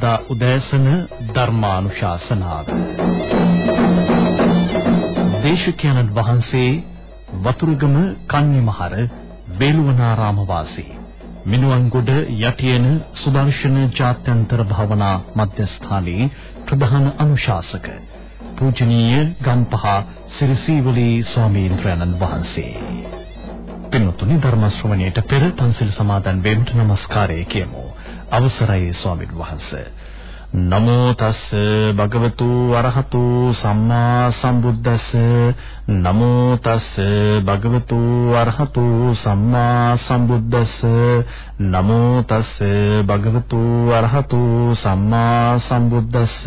සිකුරාදා උදෑසන ධර්මානුශාසනාව. දේශකයන්න් වහන්සේ වතුරුගම කන්නිමහර වේළුවනාරාම වාසී මිනුවන්ගොඩ යටියන සුදර්ශන ජාත්‍යන්තර භාවනා මධ්‍යස්ථානයේ ප්‍රධාන අනුශාසක පූජනීය ගම්පහ සිරිසීවලී ස්වාමීන් වහන්සේ. පින්තුනි ධර්ම ශ්‍රවණයට පෙර පන්සිල් සමාදන් වෙන්නට নমස්කාරය කියමු. අවසරයි ස්වාමීන් වහන්සේ. නමෝ තස් භගවතු අරහතු සම්මා සම්බුද්දස්ස. නමෝ තස් භගවතු අරහතු සම්මා සම්බුද්දස්ස. නමෝ තස් භගවතු අරහතු සම්මා සම්බුද්දස්ස.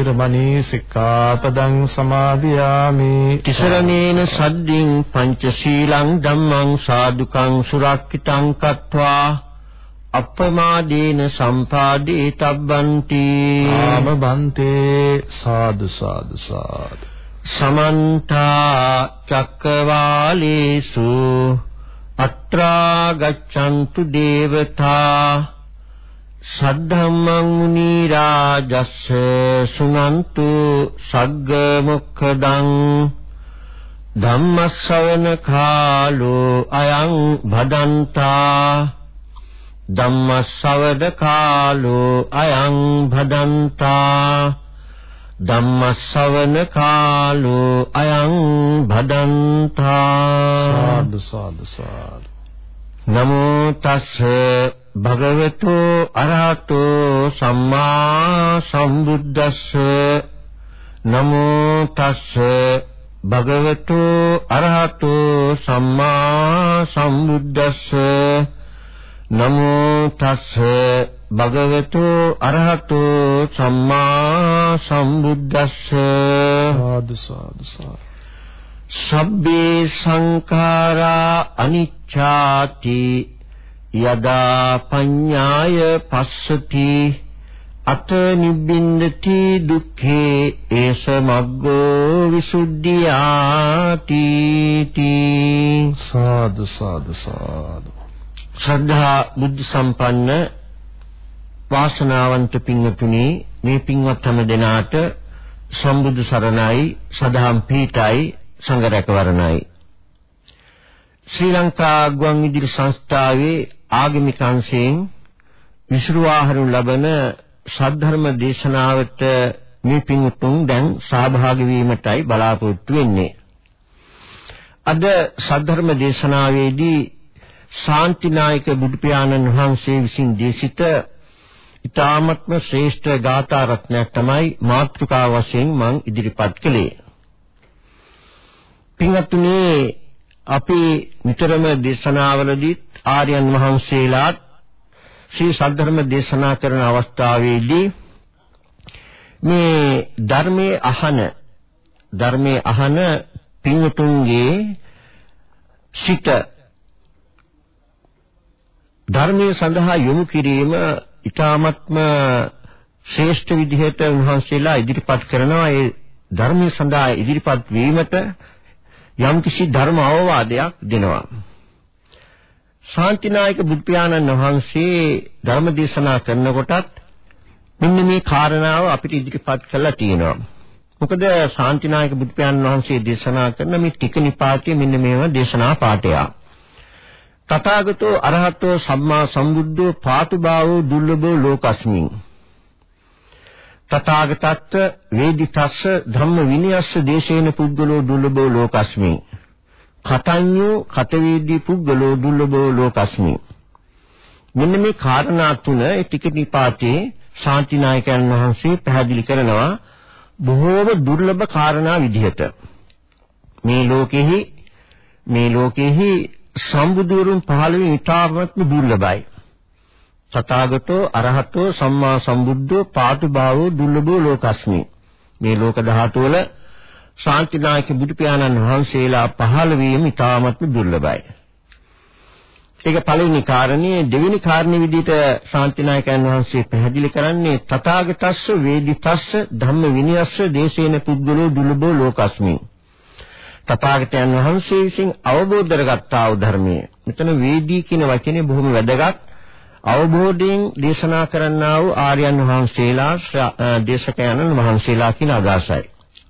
වේරමණී සික්ඛාපදං සමාදියාමි। තිසරණේන සද්දින් පංචශීලං ධම්මං සාදුකං සුරක්ෂිතං කତ୍වා। අප්පමාදීන සම්පාදී තබ්බන්ති। ආම බන්තේ සාදු සාදු සාදු। සමන්ත චක්කවාලේසු। අත්‍රා ගච්ඡන්තු දේවතා සද්ධම්මං මුනි රාජස්ස සුනන්තු සග්ග මොක්ඛදං ධම්මස්සවන කාලෝ අයං භදන්තා ධම්මස්සවද කාලෝ අයං භදන්තා ධම්මස්සවන කාලෝ අයං භදන්තා සාදු සාදු සාදු. නමෝ තස්ස භගවතු අරහතෝ සම්මා සම්බුද්දස්ස නමෝ තස්ස භගවතු අරහතෝ සම්මා සම්බුද්දස්ස නමෝ තස්ස භගවතු අරහතෝ සම්මා සම්බුද්දස්ස සාදු සාදු සාදු. සබ්බේ සංඛාරා අනිච්ඡාති යදා පඤ්ඤාය පස්සති අත නිබ්බින්දති දුක්ඛේ ඒස මග්ගෝ විසුද්ධියාති තී. සාදු සාදු සාදු. ශ්‍රද්ධා බුද්ධ සම්පන්න වාසනාවන්ත පින්වතුනි මේ පින්වත් හැම දෙනාට සම්බුදු සරණයි සදාම් පීඨයි සංඝ රැකවරණයි ශ්‍රී ලංකා ගුවන්විදුලි සංස්ථාවේ ආගමික අංශයෙන් විසුරුවා හරු ලබන සද්ධර්ම දේශනාවට මේ පින්තුන් දැන් සහභාගී වීමටයි බලාපොරොත්තු වෙන්නේ. අද සද්ධර්ම දේශනාවේදී ශාන්තිනායක බුදු පියාණන් වහන්සේ විසින් දේශිත ඊ타ත්ම ශ්‍රේෂ්ඨ ගාථා රත්නයක් තමයි මාතෘකා වශයෙන් මම ඉදිරිපත් කළේ. පින්වත්නි අපි නිතරම දේශනාවලදී ආර්යයන් වහන්සේලාත් ශ්‍රී සද්ධර්ම දේශනා කරන අවස්ථාවේදී මේ ධර්මයේ අහන ධර්මයේ අහන පින්තුන්ගේ සිත ධර්මයේ සඳහා යොමු කිරීම ඊ타ත්ම ශ්‍රේෂ්ඨ විදිහට උන්වහන්සේලා ඉදිරිපත් කරනවා. ඒ ධර්මයේ සඳහා ඉදිරිපත් වීමට යම්කිසි ධර්ම අවවාදයක් දෙනවා. ශාන්තිනායක බුදු පියාණන් වහන්සේ ධර්ම දේශනා කරනකොටත් මෙන්න මේ කාරණාව අපිට ඉදිරිපත් කරලා තියෙනවා. මොකද ශාන්තිනායක බුදු පියාණන් වහන්සේ දේශනා කරන මේ ටික නිපාතයේ මෙන්න මේව දේශනා පාඩය. තථාගතෝ අරහතෝ සම්මා සම්බුද්ධෝ පාතුභාවෝ දුර්ලභෝ ලෝකස්මින් තථාගතත්ත වේදිතස්ස ධම්ම විනයස්ස දේශේන පුද්ගලෝ දුර්ලභෝ ලෝකස්මින් කතඤ්ඤෝ කතවේදී පුද්ගලෝ දුර්ලභෝ ලෝකස්මි. මෙන්න මේ කාරණා තුන ඒ ටික නිපාතේ ශාන්තිනායකයන් වහන්සේ පැහැදිලි කරනවා බොහෝම දුර්ලභ කාරණා විදිහට. මේ ලෝකෙහි මේ ලෝකෙහි සම්බුදුරුන් පහළ වීම ඉතාමත්ම දුර්ලභයි. සතාගතෝ අරහතෝ සම්මා සම්බුද්ධෝ පාතුභාවෝ දුර්ලභෝ ලෝකස්මි. මේ ලෝක ධාතු වල ශාන්තිනායක බුදු පියාණන් වහන්සේලා පහළ වීම ඉතාමත්ම දුර්ලභයි. ඒක පළවෙනි කාරණේ දෙවෙනි කාරණේ විදිහට ශාන්තිනායකයන් වහන්සේ පැහැදිලි කරන්නේ තථාගතස්ස වේදිතස්ස ධම්ම විනයස්ස දේශේන පුද්ගලෝ දුර්ලභෝ ලෝකස්මි. තථාගතයන් වහන්සේ විසින් අවබෝධ කරගත්තා වූ ධර්මයේ මෙතන වේදී කියන වචනේ බොහොම වැදගත් අවබෝධයෙන් දේශනා කරන්නා වූ ආර්යයන් වහන්සේලා දේශකයන්න් වහන්සේලා කියන අදහසයි.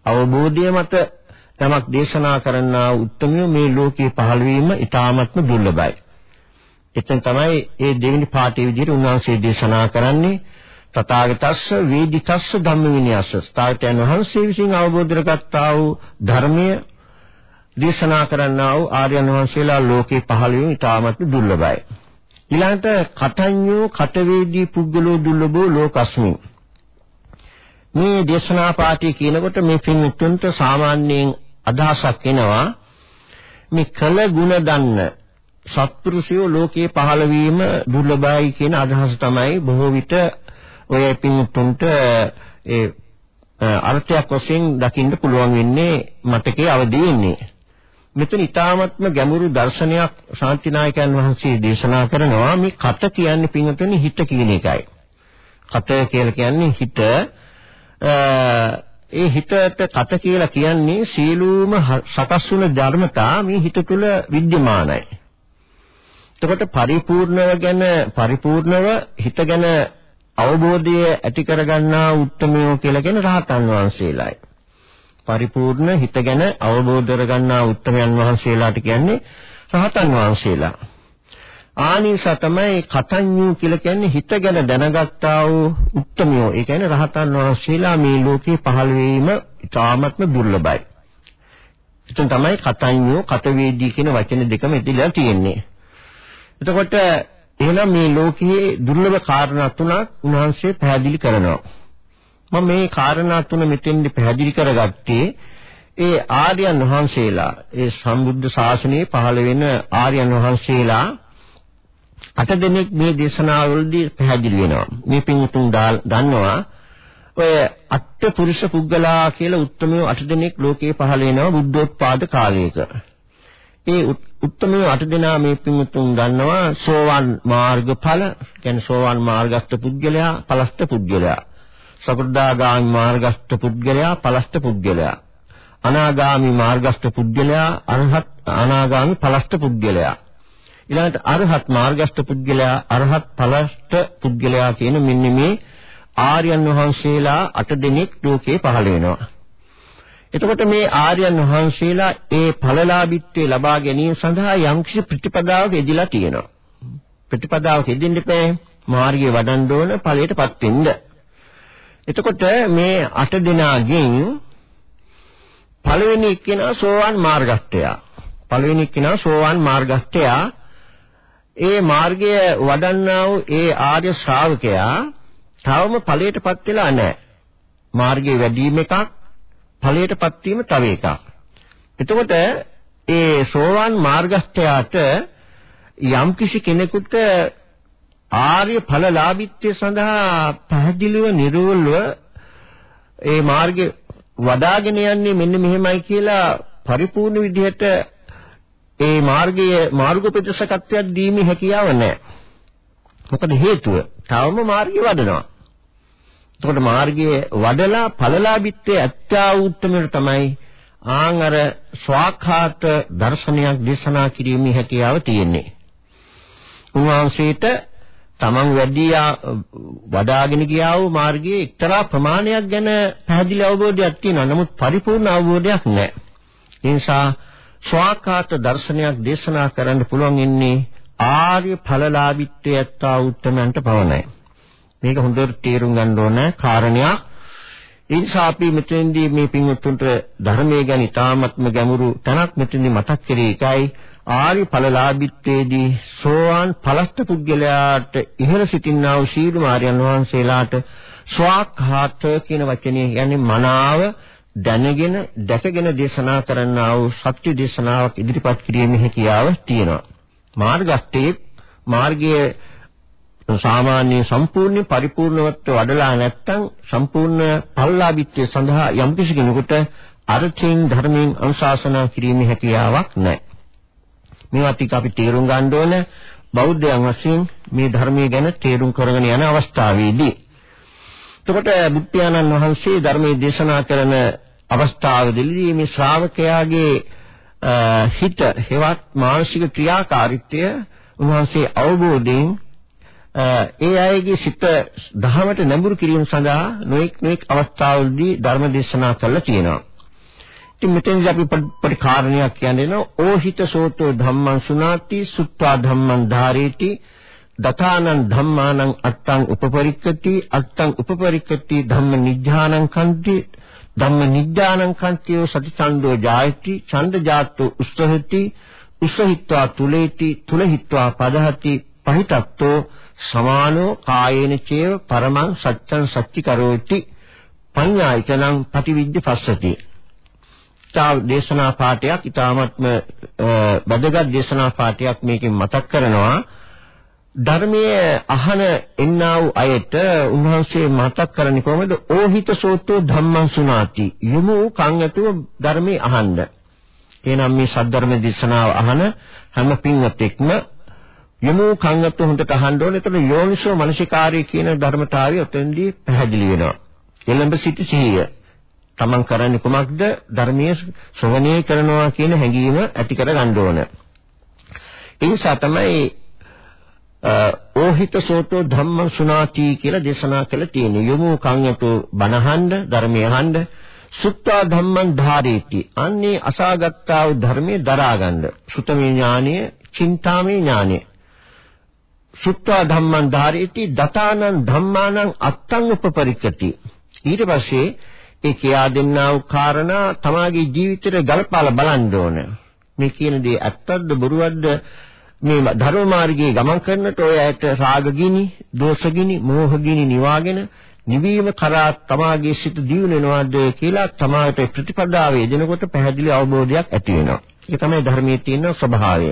අවබෝධය මත තමක් දේශනා කරන්නා උත්තරමිය මේ ලෝකේ පහළ වීම ඉතාමත්ම දුර්ලභයි. එතෙන් තමයි මේ දෙවෙනි පාඩේ විදිහට උන්වහන්සේ දේශනා කරන්නේ තථාගතස්ස වේදිතස්ස ධම්ම විනයස්ස ස්ථායතයන් වහන්සේ විසින් අවබෝධ කරගත්තා වූ ධර්මය දේශනා කරන්නා වූ ආර්යයන් වහන්සේලා ලෝකේ පහළ වීම ඉතාමත්ම දුර්ලභයි. ඊළඟට කතඤ්ඤෝ කතවේදී පුද්ගලෝ දුර්ලභෝ ලෝකස්මින් මේ දේශනා පාඨය කියනකොට මේ පින්තුන්ට සාමාන්‍යයෙන් අදහසක් එනවා මේ කළ ගුණ දන්න සත්පුරුෂයෝ ලෝකේ පහළ වීම දුර්ලභයි කියන අදහස තමයි බොහෝ විට ඔය පින්තුන්ට ඒ අර්ථයක් වශයෙන් දකින්න පුළුවන් වෙන්නේ මතකයේ අවදි වෙන්නේ. මෙතන ඊ타මත්ම ගැඹුරු දර්ශනයක් ශාන්තිනායකයන් වහන්සේ දේශනා කරනවා මේ කත කියන්නේ පින්තුනි හිත කියන එකයි. කත කියලා කියන්නේ හිත ඒ හිතට කත කියලා කියන්නේ සීලූම සකස් වුණ ධර්මතා මේ හිත තුළ विद्यමානයි. එතකොට පරිපූර්ණව ගැන පරිපූර්ණව හිත ගැන අවබෝධය ඇති කරගන්නා උත්මයෝ කියලා කියන රහතන් වහන්සේලායි. පරිපූර්ණ හිත ගැන අවබෝධ කරගන්නා උත්මයන් වහන්සේලාට කියන්නේ රහතන් වහන්සේලා. ආනිස තමයි කතඤ්ඤු කියලා කියන්නේ හිත ගැන දැනගත්තා වූ උත්මයෝ. ඒ කියන්නේ රහතන් වහන්සේලා මේ ලෝකේ පහළ වීම ඉතාමත්ම දුර්ලභයි. එතන තමයි කතඤ්ඤු කතවේදී කියන වචන දෙකම ඉතිලා තියෙන්නේ. එතකොට එහෙනම් මේ ලෝකයේ දුර්ලභ කාරණා තුනක් උන්වහන්සේ පැහැදිලි කරනවා. මම මේ කාරණා තුන මෙතෙන්දි පැහැදිලි කරගත්තේ ඒ ආර්යයන් වහන්සේලා ඒ සම්බුද්ධ ශාසනයේ පහළ වෙන ආර්යයන් වහන්සේලා අට දෙනෙක් මේ දේශනාවලදී පැහැදිලි වෙනවා. මේ පින්තුන් දන්නවා ඔය අට පුරුෂ පුද්ගලා කියලා උත්තරමෝ අට දෙනෙක් ලෝකේ පහළ වෙනවා බුද්ධෝත්පාද කාලයක. ඒ උත්තරමෝ අට දෙනා මේ පින්තුන් දන්නවා සෝවන් මාර්ගඵල කියන්නේ සෝවන් මාර්ගස්ත පුද්ගලයා පලස්ත පුද්ගලයා. සකෘදාගාමි මාර්ගස්ත පුද්ගලයා පලස්ත පුද්ගලයා. අනාගාමි මාර්ගස්ත පුද්ගලයා අරහත් අනාගාමි පලස්ත පුද්ගලයා. ඊළඟට අරහත් මාර්ගස්ත පුද්ගලයා අරහත් ඵලස්ත පුද්ගලයා කියන මෙන්න මේ ආර්යයන් වහන්සේලා අට දෙනෙක් ලෝකේ පහළ වෙනවා. එතකොට මේ ආර්යයන් වහන්සේලා ඒ ඵලලාභීත්වය ලබා ගැනීම සඳහා යම්කිසි ප්‍රතිපදාවක යෙදিলা තියෙනවා. ප්‍රතිපදාවක යෙදෙන්න එපා මාර්ගයේ වඩන්න ඕන ඵලයටපත් වෙන්න. එතකොට මේ අට දෙනාගෙන් පළවෙනි එක්කෙනා සෝවාන් මාර්ගස්තයා. පළවෙනි එක්කෙනා සෝවාන් මාර්ගස්තයා ඒ මාර්ගය වඩන්නා වූ ඒ ආර්ය ශ්‍රාවකයා තවම ඵලයටපත් වෙලා නැහැ. මාර්ගයේ වැඩිම එකක් ඵලයටපත් වීම තව එකක්. එතකොට ඒ සෝවාන් මාර්ගස්ථයාට යම් කිසි කෙනෙකුට ආර්ය ඵලලාභීත්වය සඳහා පැහැදිලිව නිර්වෘල්ව ඒ මාර්ගේ වඩාගෙන යන්නේ මෙන්න මෙහෙමයි කියලා පරිපූර්ණ විදිහට ඒ මාර්ගයේ මාර්ගෝපදේශකත්වයක් දීමේ හැකියාව නැහැ. මොකද හේතුව? තවම මාර්ගය වඩනවා. එතකොට මාර්ගයේ වඩලා ඵලලාභීත්වයේ අත්‍යා උත්තමයට තමයි ආන් අර ස්වාඛාත දර්ශනයක් දේශනා කිරීමේ හැකියාව තියෙන්නේ. උන්වහන්සේට තමන් වැඩි වඩාගෙන ගියා වූ මාර්ගයේ එක්තරා ප්‍රමාණයක් ගැන පැහැදිලි අවබෝධයක් තියෙනවා. නමුත් පරිපූර්ණ අවබෝධයක් නැහැ. ඒ නිසා ස්වාකාත දර්ශනයක් දේශනා කරන්න පුළුවන් ඉන්නේ ආර්ය ඵලලාභීත්වයට ඇත්තා උත්තමයන්ට පවණයි. මේක හොඳට තේරුම් ගන්න ඕන කාරණයක්. ඒ නිසා අපි මෙතෙන්දී මේ පින්වත්තුන්ට ධර්මයේ ගැන ඉතාමත්ම ගැඹුරු තැනක් මෙතෙන්දී මතක් කරේ එකයි ආරි ඵලලාභීත්වයේදී සෝවාන් ඵලස්ත පුද්ගලයාට ඉහළ සිටින්නා වූ සීල මාර්යන් වහන්සේලාට ස්වාඛාත කියන වචනේ කියන්නේ මනාව දැනගෙන දැකගෙන දේශනා කරන්නා වූ සත්‍ය දේශනාවක් ඉදිරිපත් කිරීමේ හැකියාව තියෙනවා. මාර්ගස්තේ මාර්ගයේ සාමාන්‍ය සම්පූර්ණ පරිපූර්ණවත්ව වඩලා නැත්නම් සම්පූර්ණ පල්ලාභිත්වය සඳහා යම් කිසි කෙනෙකුට අර්ථයෙන් ධර්මයෙන් අනුශාසනා කිරීමේ හැකියාවක් නැහැ. මේවා ටික අපි තේරුම් ගන්න ඕන බෞද්ධයන් වශයෙන් මේ ධර්මයේ ගැන තේරුම් කරගෙන යන අවස්ථාවේදී. එතකොට බුද්ධයාණන් වහන්සේ ධර්මයේ දේශනා කරන අවස්ථාවේදී මේ ශ්‍රාවකයාගේ හිත හෙවත් මානසික ක්‍රියාකාරීත්වය උන්වහන්සේ අවබෝධයෙන් ඒ අයගේ සිත දහමට නැඹුරු කිරීම සඳහා නොඑක් නොඑක් අවස්ථාවලදී ධර්ම දේශනා කළා තියෙනවා. ඉතින් මෙතනදී අපි පොඩි කාරණයක් කියන්නේ නෝ ඕහිත සෝතෝ ධම්මං සුනාති සුත්වා ධම්මං ධාරේති දතානං ධම්මානං අත්තං උපපරික්කති අත්තං උපපරික්කති ධම්ම නිජ්ජානං කන්ති ධම්ම නිජ්ජානං කන්තියෝ සතිචන්දෝ ජායති ඡන්ද ජාතෝ උස්සහති උස්සහිත්වා තුලේති තුලහිත්වා පදහති පහිතත්තෝ සමානෝ කායේන චේව පරමං සත්‍යං සච්චි කරෝති පඤ්ඤායිතනං පටිවිද්ද පස්සති. තා දේශනා පාඨයක් ඊ타මත්ම බදගත් දේශනා පාඨයක් මේකෙන් මතක් කරනවා. ධර්මයේ අහන එන්නා වූ අයට උන්වහන්සේ මතක් කරන්නේ කොහොමද? ඕහිත සෝතෝ ධම්මං සුනාති. යමු කන් ඇතුව ධර්මයේ අහන්න. එහෙනම් මේ සද්ධර්ම දේශනාව අහන හැම පින්වතෙක්ම යමු කන් ඇතුව හොඳට අහන්න ඕනේ. එතන යෝනිසෝ මනසිකාරය කියන ධර්මතාවය ඔතෙන්දී පැහැදිලි වෙනවා. එළඹ සිටි සිහිය. තමන් කරන්නේ කුමක්ද? ධර්මයේ ශ්‍රවණය කරනවා කියන හැඟීම ඇති කර ගන්න ඕන. ඒ නිසා තමයි ඕහිත සෝතෝ ධම්ම සුනාති කියලා දේශනා කළ තියෙන්නේ. යමු කන් යතු බණහඬ ධර්මයේ අහඬ සුත්තා ධම්මං ධාරේති. අන්නේ අසාගත්තා වූ ධර්මයේ දරාගන්න. සුතමේ ඥානය, චින්තාමේ ඥානය. සුත්තා ධම්මං ධාරේති දතානං ධම්මානං අත්තං උපපරික්කති. ඊට පස්සේ ඒ කියා දෙන්නා වූ කාරණා තමාගේ ජීවිතේට ගලපාලා බලන්න ඕන. මේ කියන දේ ඇත්තක්ද බොරුවක්ද මේ ධර්ම මාර්ගයේ ගමන් කරනට ඔය ඇයට රාගගිනි, දෝෂගිනි, මෝහගිනි නිවාගෙන නිවීම කරා තමාගේ සිත දියුණු වෙනවද කියලා තමාට ප්‍රතිපදාවේ යෙදෙනකොට පැහැදිලි අවබෝධයක් ඇති වෙනවා. ඒක තමයි ධර්මයේ තියෙන ස්වභාවය.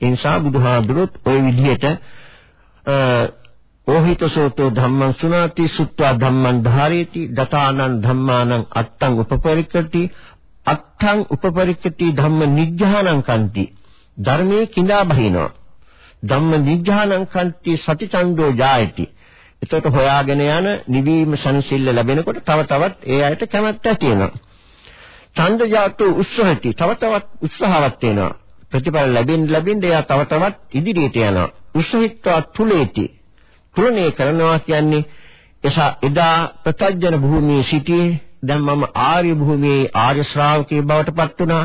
ඒ නිසා බුදුහාඳුරොත් ওই විදිහට ඕහිතසෝතෝ ධම්මං සුනාති සුත්වා ධම්මං ධාරේති දතානං ධම්මානං අත්තං උපපරික්කති අත්තං උපපරික්කති ධම්ම නිජ්ජානං කන්ති ධර්මයේ කිඳා බහිනවා. ධම්ම නිජ්ජානං කන්ති සතිචන්දෝ ජායති. එතකොට හොයාගෙන යන නිවීම සංසිල්ල ලැබෙනකොට තව තවත් ඒ අයට කැමැත්ත ඇති වෙනවා. ඡන්ද ජාතු උත්සාහති තව තවත් උත්සාහවත් වෙනවා. ප්‍රතිඵල ලැබෙන්න ලැබෙන්න එයා තව තවත් ඉදිරියට යනවා. උත්සාහිත්වා තුලේති. තුලණය කරනවා කියන්නේ එසා එදා ප්‍රත්‍යජන භූමියේ සිටියේ දැන් මම ආර්ය භූමියේ ආර්ය ශ්‍රාවකයෙක් බවට පත් වුණා.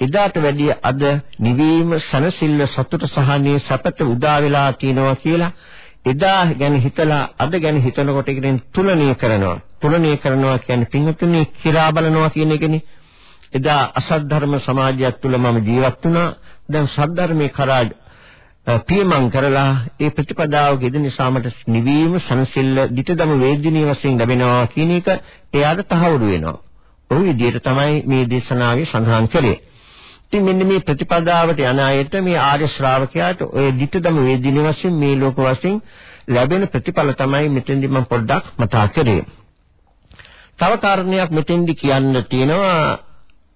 එදාට වැඩිය අද නිවීම සනසිල්ල සතුට සහනයේ සපත උදා වෙලා තියෙනවා කියලා එදා ගැන හිතලා අද ගැන හිතනකොට ඒකෙන් තුලණය කරනවා තුලණය කරනවා කියන්නේ පින්වතුනි කිරා බලනවා කියන එකනේ එදා අසත් ධර්ම සමාජයක් තුල මම ජීවත් වුණා දැන් සත් ධර්මේ කරා පියමන් කරලා ඒ ප්‍රතිපදාව ගෙදෙන නිසාමට නිවීම සංසිල්ල ditthදම වේදිනී වශයෙන් ලැබෙනවා කියන එක එයාට තහවුරු වෙනවා. ওই විදිහට තමයි මේ දේශනාවේ සඳහන් කළේ. ඉතින් මෙන්න මේ ප්‍රතිපදාවට යන අයට මේ ආර්ය ශ්‍රාවකයාට ඔය ධිටදම වේදින වශයෙන් මේ ලෝක වශයෙන් ලැබෙන ප්‍රතිඵල තමයි මෙතෙන්දි මම පොඩ්ඩක් මතක් කරේ. තව කාරණයක් මෙතෙන්දි කියන්න තියෙනවා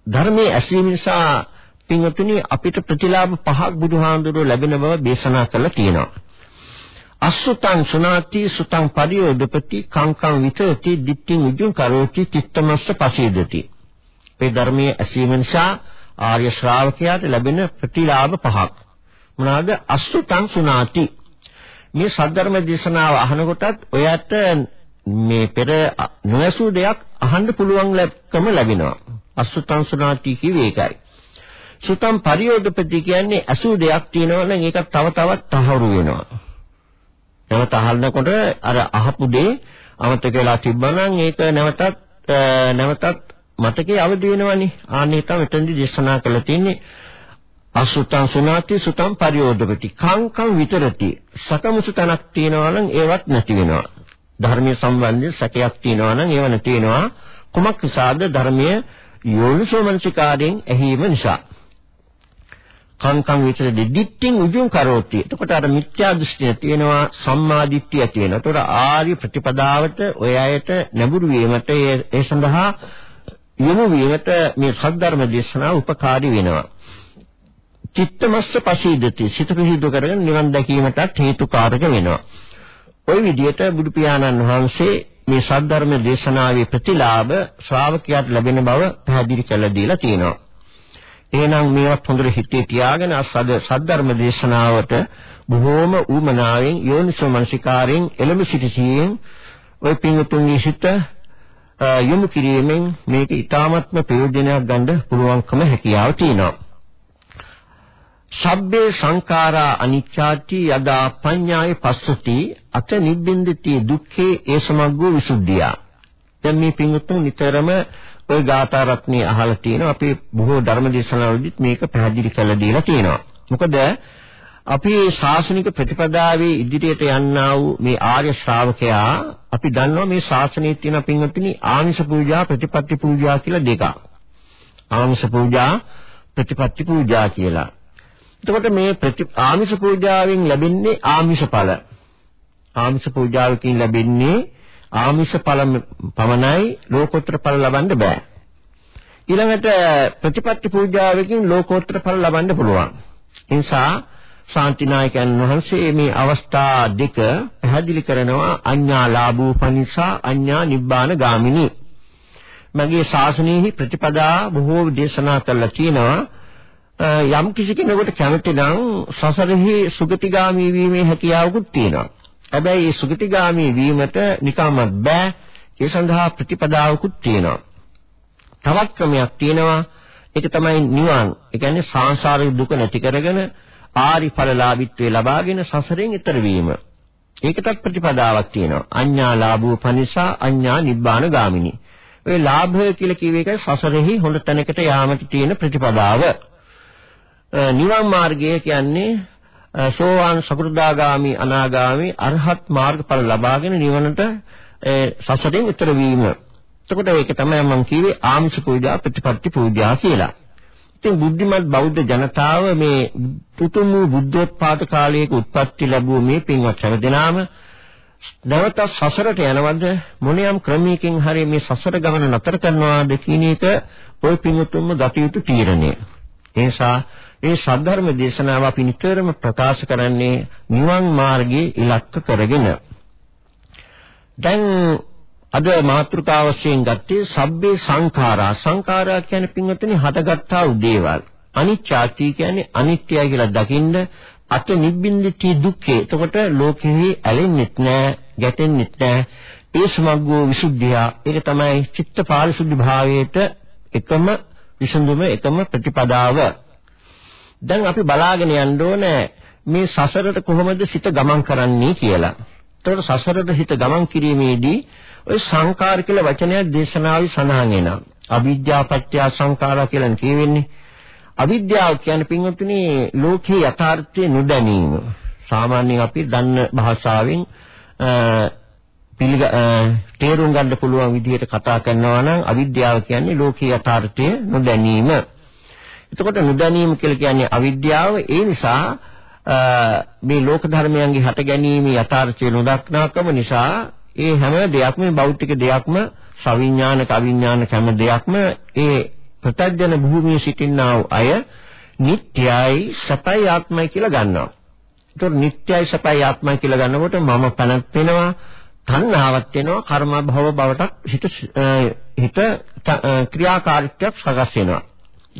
ධර්මයේ ඇසීම නිසා පින්වතුනි අපිට ප්‍රතිලාභ පහක් බුදුහාඳුරෝ ලැබෙන බව දේශනා කරලා තියෙනවා. අසුතං සුනාති සුතං පරියෝදපති කංකං විතති දිට්ඨින් උජුං කරෝති චිත්තමස්ස පසීදති. මේ ධර්මයේ ඇසීම නිසා ආර්ය ශ්‍රාවකයාට ලැබෙන ප්‍රතිලාභ පහක්. මොනවාද? අසුතං සුනාති. මේ සද්ධර්ම දේශනාව අහනකොටත් ඔයත් මේ පෙර නොඇසූ දෙයක් අහන්න පුළුවන්කම ලැබෙනවා. අසුතං සුනාති කිව්වේ ඒකයි. සුතම් පරියෝදපති කියන්නේ ඇසූ දෙයක් තියෙනවා නම් ඒක තව තවත් තහවුරු වෙනවා. නැවත අහනකොට අර අහපු දේ අමතක වෙලා තිබ්බනම් ඒක නැවතත් නැවතත් මතකේ අවදි වෙනවනේ. ආන්නේ තමයි මෙතනදී දේශනා කරලා තියෙන්නේ. අසුතං සුනාති සුතං පරියෝදපති කංකං විතරති සකමුසු තනක් තියෙනවා නම් ඒවත් නැති වෙනවා ධර්මයේ සම්බන්ධයෙන් සැකයක් තියෙනවා නම් ඒව නැති වෙනවා කුමක් නිසාද ධර්මයේ යෝනිසෝමනසිකාරයෙන් ඇහිම නිසා කංකං විතර දිට්ඨින් උජුං කරෝති. එතකොට අර මිත්‍යා දෘෂ්ටිය තියෙනවා සම්මා දිට්ඨිය තියෙනවා. එතකොට ආර්ය ප්‍රතිපදාවට ඔය අයට නැඹුරු වීමට ඒ සඳහා යොමු වීමට මේ සද්ධර්ම දේශනාව උපකාරී වෙනවා. චිත්තමස්ස පසීදති සිත පිහිදු කරගෙන නිවන් දැකීමටත් හේතුකාරක වෙනවා. ওই විදිහට බුදු පියාණන් වහන්සේ මේ සද්ධර්ම දේශනාවේ ප්‍රතිලාභ ශ්‍රාවකයාට ලැබෙන බව පැහැදිලි කරලා දීලා තියෙනවා. එහෙනම් මේවත් හොඳට හිතේ තියාගෙන අසද සද්ධර්ම දේශනාවට බොහෝම ඌමනාවෙන් යෝනිසෝ මනසිකාරයෙන් එළඹ සිටිසියෙන් ওই පින්තුන්ගේ සිත යොමු කිරීමෙන් මේක ඊ타මත්ම ප්‍රයෝජනයක් ගන්න පුළුවන්කම හැකියාව තියෙනවා. සබ්බේ සංඛාරා අනිච්චාති යදා පඤ්ඤාය පස්සති අත නිබ්බින්දති දුක්ඛේ ඒ සමග්ගෝ විසුද්ධිය. දැන් මේ පින්වත්තුන් නිතරම ওই ගාථා රත්නේ අහලා තියෙනවා. අපි බොහෝ ධර්ම දේශනාවලදීත් මේක පැහැදිලි කරලා දීලා තියෙනවා. මොකද අපි ශාසනික ප්‍රතිපදාවේ ඉදිරියට යන්නා වූ මේ ආර්ය ශ්‍රාවකයා අපි දන්නවා මේ ශාසනයේ තියෙන පින්වත්නි ආමිෂ පූජා ප්‍රතිපත්ති පූජා කියලා දෙකක්. ආමිෂ පූජා ප්‍රතිපත්ති පූජා කියලා. එතකොට මේ ආමිෂ පූජාවෙන් ලැබෙන්නේ ආමිෂ ඵල. ආමිෂ පූජාවකින් ලැබෙන්නේ ආමිෂ ඵල පමණයි ලෝකෝත්තර ඵල ලබන්න බෑ. ඊළඟට ප්‍රතිපත්ති පූජාවකින් ලෝකෝත්තර ඵල ලබන්න පුළුවන්. ඒ නිසා ශාන්තිනායකයන් වහන්සේ මේ අවස්ථා දෙක පැහැදිලි කරනවා අඤ්ඤා ලාභූපනිසා අඤ්ඤා නිබ්බාන ගාමිනී. මගේ ශාසනයෙහි ප්‍රතිපදා බොහෝ දේශනා කළා කියනවා යම් කිසි කෙනෙකුට කැමති නම් සසරෙහි සුගතිගාමී වීමේ හැකියාවකුත් තියෙනවා. හැබැයි මේ සුගතිගාමී වීමට නිකම්වත් බෑ. ඒ සඳහා ප්‍රතිපදාවකුත් තියෙනවා. තවත් ක්‍රමයක් තියෙනවා. ඒක තමයි නිවන්. ඒ කියන්නේ සංසාරික දුක නැති කරගෙන ආරි ඵලලාභීත්වයේ ලබාගෙන සසරෙන් ඈතර වීම. ඒකටත් ප්‍රතිපදාවක් තියෙනවා. අඤ්ඤා ලාභෝ පනිසා අඤ්ඤා නිබ්බාන ගාමිනී. ඔය ලාභය කියලා කියව එකයි සසරෙහි හොඳ තැනකට යාමට තියෙන ප්‍රතිපදාව. නිවන් මාර්ගය කියන්නේ සෝවාන් සකෘදාගාමි අනාගාමි අරහත් මාර්ගඵල ලබාගෙන නිවනට සසරෙන් ඈතර වීම. එතකොට ඒක තමයි මම කිව්වේ ආමිෂ පූජා ප්‍රතිපත්ති පූජා කියලා. ඉතින් බුද්ධිමත් බෞද්ධ ජනතාව මේ පුතුම් වූ බුද්ධෝත්පාද කාලයක උත්පත්ති ලැබුව මේ පින්වත් හැමදෙනාම නැවත සසරට යනවද මොනියම් ක්‍රමයකින් හරි මේ සසර ගමන නතර කරනවාද කියන එක ওই පින්වතුන්ම ගත යුතු තීරණය. ඒ නිසා ඒ සද්ධර්ම දේශනාව අපි නිතරම ප්‍රකාශ කරන්නේ නිවන් මාර්ගයේ ඉලක්ක කරගෙන. දැන් අද මාතෘකාව වශයෙන් ගත්තේ සබ්බේ සංඛාරා. සංඛාරා කියන්නේ පින්වතුනි හටගත්තා වූ දේවල්. අනිච්චාති කියන්නේ අනිත්‍යයි කියලා දකින්න අත නිබ්බින්දිටි දුක්ඛේ. එතකොට ලෝකෙහි ඇලෙන්නෙත් නෑ ගැටෙන්නෙත් නෑ. ඒ සමග්ගෝ විසුද්ධිය. ඒක තමයි චිත්ත පාරිශුද්ධ භාවයට එකම විසඳුම එකම ප්‍රතිපදාව. දැන් අපි බලාගෙන යන්න ඕනේ මේ සසරට කොහොමද සිත ගමන් කරන්නේ කියලා. එතකොට සසරට හිත ගමන් කිරීමේදී ওই සංකාර කියලා වචනයක් දේශනාවේ සඳහන් වෙනවා. අවිද්‍යා පත්‍ය සංකාරා කියලා කියවෙන්නේ. අවිද්‍යාව කියන්නේ පින්වත්නි ලෝකේ යථාර්ථය නොදැනීම. සාමාන්‍යයෙන් අපි දන්න භාෂාවෙන් පිළිග තේරුම් ගන්න පුළුවන් විදිහට කතා කරනවා නම් අවිද්‍යාව කියන්නේ ලෝකේ යථාර්ථය නොදැනීම. එතකොට නොදැනීම කියලා කියන්නේ අවිද්‍යාව. ඒ නිසා මේ ලෝක ධර්මයන්ගේ හට ගැනීම යථාර්ථය නොදක්නාකම නිසා ඒ හැම දෙයක්ම භෞතික දෙයක්ම සවිඥානික අවිඥානික හැම දෙයක්ම ඒ ප්‍රත්‍යඥ භූමියේ සිටිනා වූ අය නිට්ටයයි සපයි ආත්මයි කියලා ගන්නවා. ඒතකොට නිට්ටයයි සපයි ආත්මයි කියලා ගන්නකොට මම පැනක් වෙනවා තණ්හාවක් වෙනවා කර්ම භව බවටත් හිත හිත ක්‍රියාකාරීත්වයක් සකස් වෙනවා.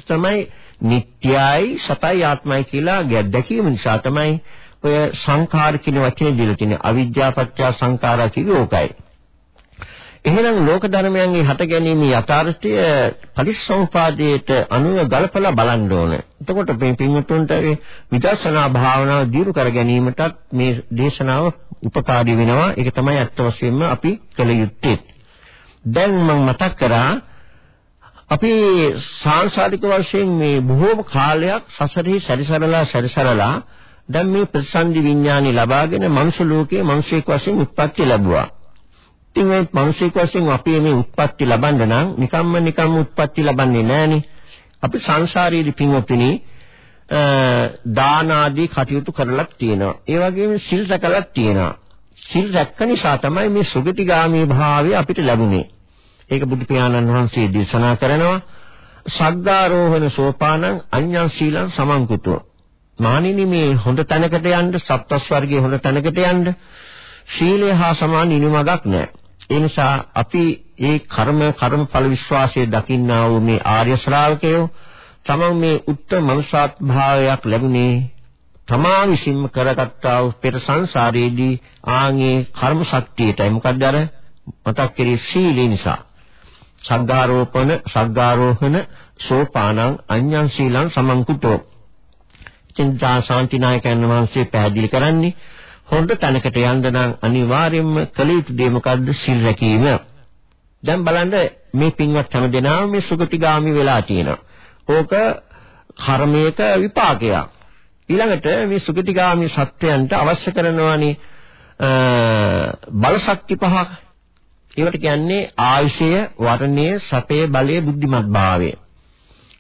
තමයි නිට්ටයයි සතයි ආත්මයි කියලා ගැද්දකීම නිසා තමයි ඔය සංඛාර කියන වචනේ දීලා තියෙන්නේ අවිද්‍යාපත්‍ය සංඛාරා කිව්වේ ඕකයි. එහෙනම් ලෝක ධර්මයන්ගේ හට ගැනීම යථාර්ථය පරිසම්පාදයට අනුව ගලපලා බලන්න ඕන. එතකොට මේ පින්වතුන්ට විදර්ශනා භාවනාව දියුණු කර ගැනීමටත් මේ දේශනාව උපකාරී වෙනවා. ඒක තමයි අත්ත වශයෙන්ම අපි කළ යුත්තේ. දැන් මම මතක් කරා අපි සාංශාරික වශයෙන් මේ බොහෝම කාලයක් සසරේ සැරිසරලා සැරිසරලා දැන් මේ ප්‍රසන්දි විඥානි ලබාගෙන මනුෂ්‍ය ලෝකයේ මිනිසෙක් වශයෙන් උත්පත්ති ලැබුවා. ඉතින් මේ මිනිසෙක් වශයෙන් අපි මේ උත්පත්ති ලබන්න නම් නිකම්ම නිකම්ම උත්පත්ති ලබන්නේ නැහනේ. අපි සංසාරයේදී පින්වත්නි දාන ආදී කටයුතු කරලක් තියෙනවා. ඒ වගේම සිල් රැකලක් තියෙනවා. සිල් රැක්ක නිසා තමයි මේ සුගතිගාමී භාවය අපිට ලැබුණේ. ඒක බුදු පියාණන් වහන්සේ දේශනා කරනවා. සග්ගාරෝහණ සෝපානං අඤ්ඤං සීලං සමන්කුතෝ. මානිනි මේ හොඳ තැනකට යන්න සප්තස් වර්ගයේ හොඳ තැනකට යන්න ශීලය හා සමාන ඉනිමගක් නැහැ. ඒ නිසා අපි ඒ කර්ම කර්මඵල විශ්වාසයේ දකින්නා වූ මේ ආර්ය ශ්‍රාවකයෝ තමන් මේ උත්තර මනුෂ්‍යාත් භාවයක් ලැබුණේ තමා විසින්ම කරගත්තා වූ පෙර සංසාරයේදී ආන්ගේ කර්ම ශක්තියටයි. මොකද අර? මතක් කෙරේ සීලේ නිසා. සග්ගාරෝපණ සග්ගාරෝහණ සෝපානං අඤ්ඤං සීලං සමන්කුතෝ. චින්තා ශාන්තිනායකයන් වහන්සේ පැහැදිලි කරන්නේ හොඳ තැනකට යන්න නම් අනිවාර්යයෙන්ම කළ යුතු දේ මොකද්ද සිල් රැකීම. දැන් බලන්න මේ පින්වත් හැම දෙනාම මේ සුගතිගාමි වෙලා තියෙනවා. ඕක කර්මයක විපාකයක්. ඊළඟට මේ සුගතිගාමි සත්‍යයන්ට අවශ්‍ය කරනවානේ බල ශක්ති පහක්. ඒවට කියන්නේ ආයුෂය, වර්ණය, සපය, බලය, බුද්ධිමත් භාවය.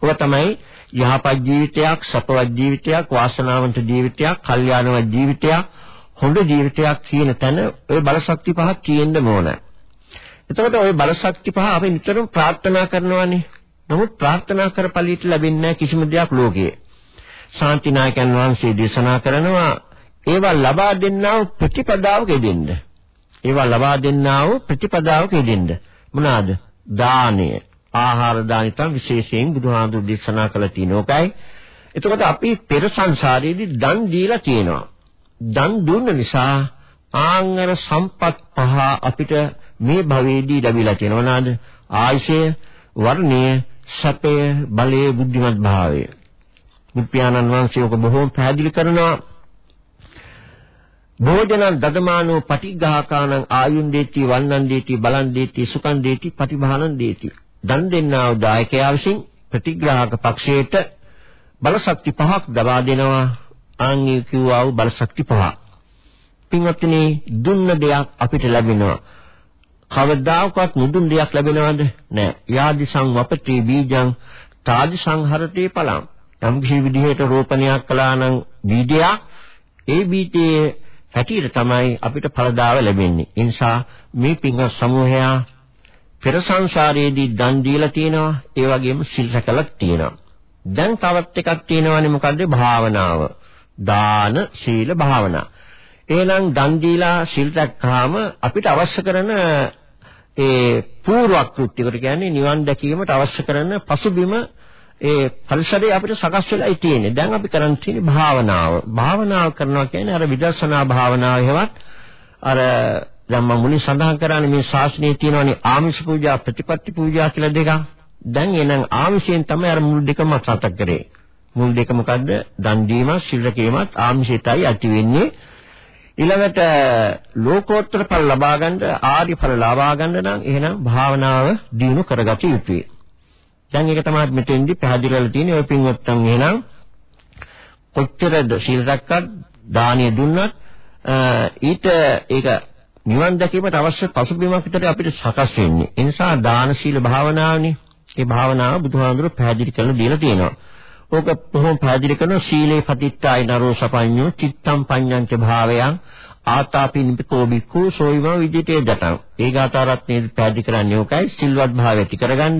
ඔය තමයි යහපත් ජීවිතයක්, සපවත් ජීවිතයක්, වාසනාවන්ත ජීවිතයක්, කල්යාණවත් ජීවිතයක්, හොඳ ජීවිතයක් කියන තැන ওই බලශක්ති පහක් තියෙන්න ඕන. එතකොට ওই බලශක්ති පහ අපි නිතරම ප්‍රාර්ථනා කරනවානේ. නමුත් ප්‍රාර්ථනා කරපලියට ලැබෙන්නේ කිසිම දෙයක් ලෝකයේ. ශාන්තිනායකයන් වහන්සේ දේශනා කරනවා ඒවා ලබා දෙන්නා වූ ප්‍රතිපදාවක යෙදෙන්න. ඒවා ලබා දෙන්නා වූ ප්‍රතිපදාවක යෙදෙන්න. මොනවාද? දානය. ආහාර දානිතම් විශේෂයෙන් බුදුහාමුදුරු දේශනා කළ තියෙනෝකයි. එතකොට අපි පෙර සංසාරයේදී දන් දීලා තියෙනවා. දන් දුන්න නිසා ආංගර සම්පත් පහ අපිට මේ භවයේදී ලැබිලා තියෙනවා නේද? ආයශය, වර්ණය, සපය, බලය, බුද්ධිමත් භාවය. බුද්ධානන් වහන්සේ ඔක බොහෝම පැහැදිලි කරනවා. භෝජනං දදමානෝ පටිඝාකානං ආයුන් දේති වන්නන් දේති බලන් දේති සුකන් දේති පටිභානං දේති දන් දෙන්නා වූ දායකයා විසින් ප්‍රතිග්‍රාහක පක්ෂයට බලශක්ති පහක් දබා දෙනවා ආන්ගේ කිව්වා වූ බලශක්ති පහ. පින්වත්නි දුන්න දෙයක් අපිට ලැබෙනවා. කවදාකවත් නුදුන් දෙයක් ලැබෙනවද? නෑ. යාදි සංවපති බීජං තාදි සංහරතේ පලං. යම් කිසි විදිහට රෝපණයක් කළා නම් බීජයක් ඒ බීජයේ හැටියට තමයි අපිට ඵලදාව ලැබෙන්නේ. ඒ නිසා මේ පින්වත් සමූහයා පෙර සංසාරයේදී දන් දීලා තියෙනවා. ඒ වගේම සිල් රැකලා තියෙනවා. දැන් තවත් එකක් තියෙනවානේ මොකද්ද? භාවනාව. දාන සීල භාවනා. එහෙනම් දන් දීලා සිල් රැක්කාම අපිට අවශ්‍ය කරන ඒ පූර්ව කෘත්‍යකට කියන්නේ නිවන් දැකීමට අවශ්‍ය කරන පසුබිම ඒ පරිසරය අපිට සකස් වෙලායි තියෙන්නේ. දැන් අපි කරන් තියෙන්නේ භාවනාව. භාවනාව කරනවා කියන්නේ අර විදර්ශනා භාවනාව හේවත් අර දැන් මම මුලින් සඳහන් කරන්නේ මේ ශාස්ත්‍රයේ තියෙනවානේ ආමිෂ පූජා ප්‍රතිපත්ති පූජා කියලා දෙකක්. දැන් එනං ආමිෂයෙන් තමයි අර මුල් දෙකම සතක් කරේ. මුල් දෙක මොකද්ද? දන් දීම, සිල් රැකීමත් ආමිෂයටයි ඇති වෙන්නේ. ඊළඟට ලෝකෝත්තර ඵල ලබා ගන්න ආර්ය ඵල ලබා ගන්න නම් එහෙනම් භාවනාව දිනු කරගත යුතුයි. දැන් ඒක තමයි මෙතෙන්දි පැහැදිලි කරලා තියෙන්නේ ඔය පින්වත්තන් එහෙනම් කොච්චරද සීල් රැක්කත් දානිය දුන්නත් ඊට ඒක නිවන් දැකීමට අවශ්‍ය පසුබිමක් විතර අපිට සකස් වෙන්නේ. ඒ නිසා දාන සීල භාවනාවනේ. ඒ භාවනාව බුදුහාමුදුරුවෝ පැහැදිලි කරලා දීලා තියෙනවා. ඕක කොහොම පැහැදිලි කරන සීලේ පතිත්තාය නරෝ සපඤ්ඤෝ චිත්තම් පඤ්ඤංච භාවයන් ආතාපි නිපිකෝ බික්ඛු සෝයිම විදිතේ දතං. ඒ ගාතාරත්නේ පැහැදිලි කරන්නේ ඕකයි සිල්වත් භාවය ඇති කරගන්න.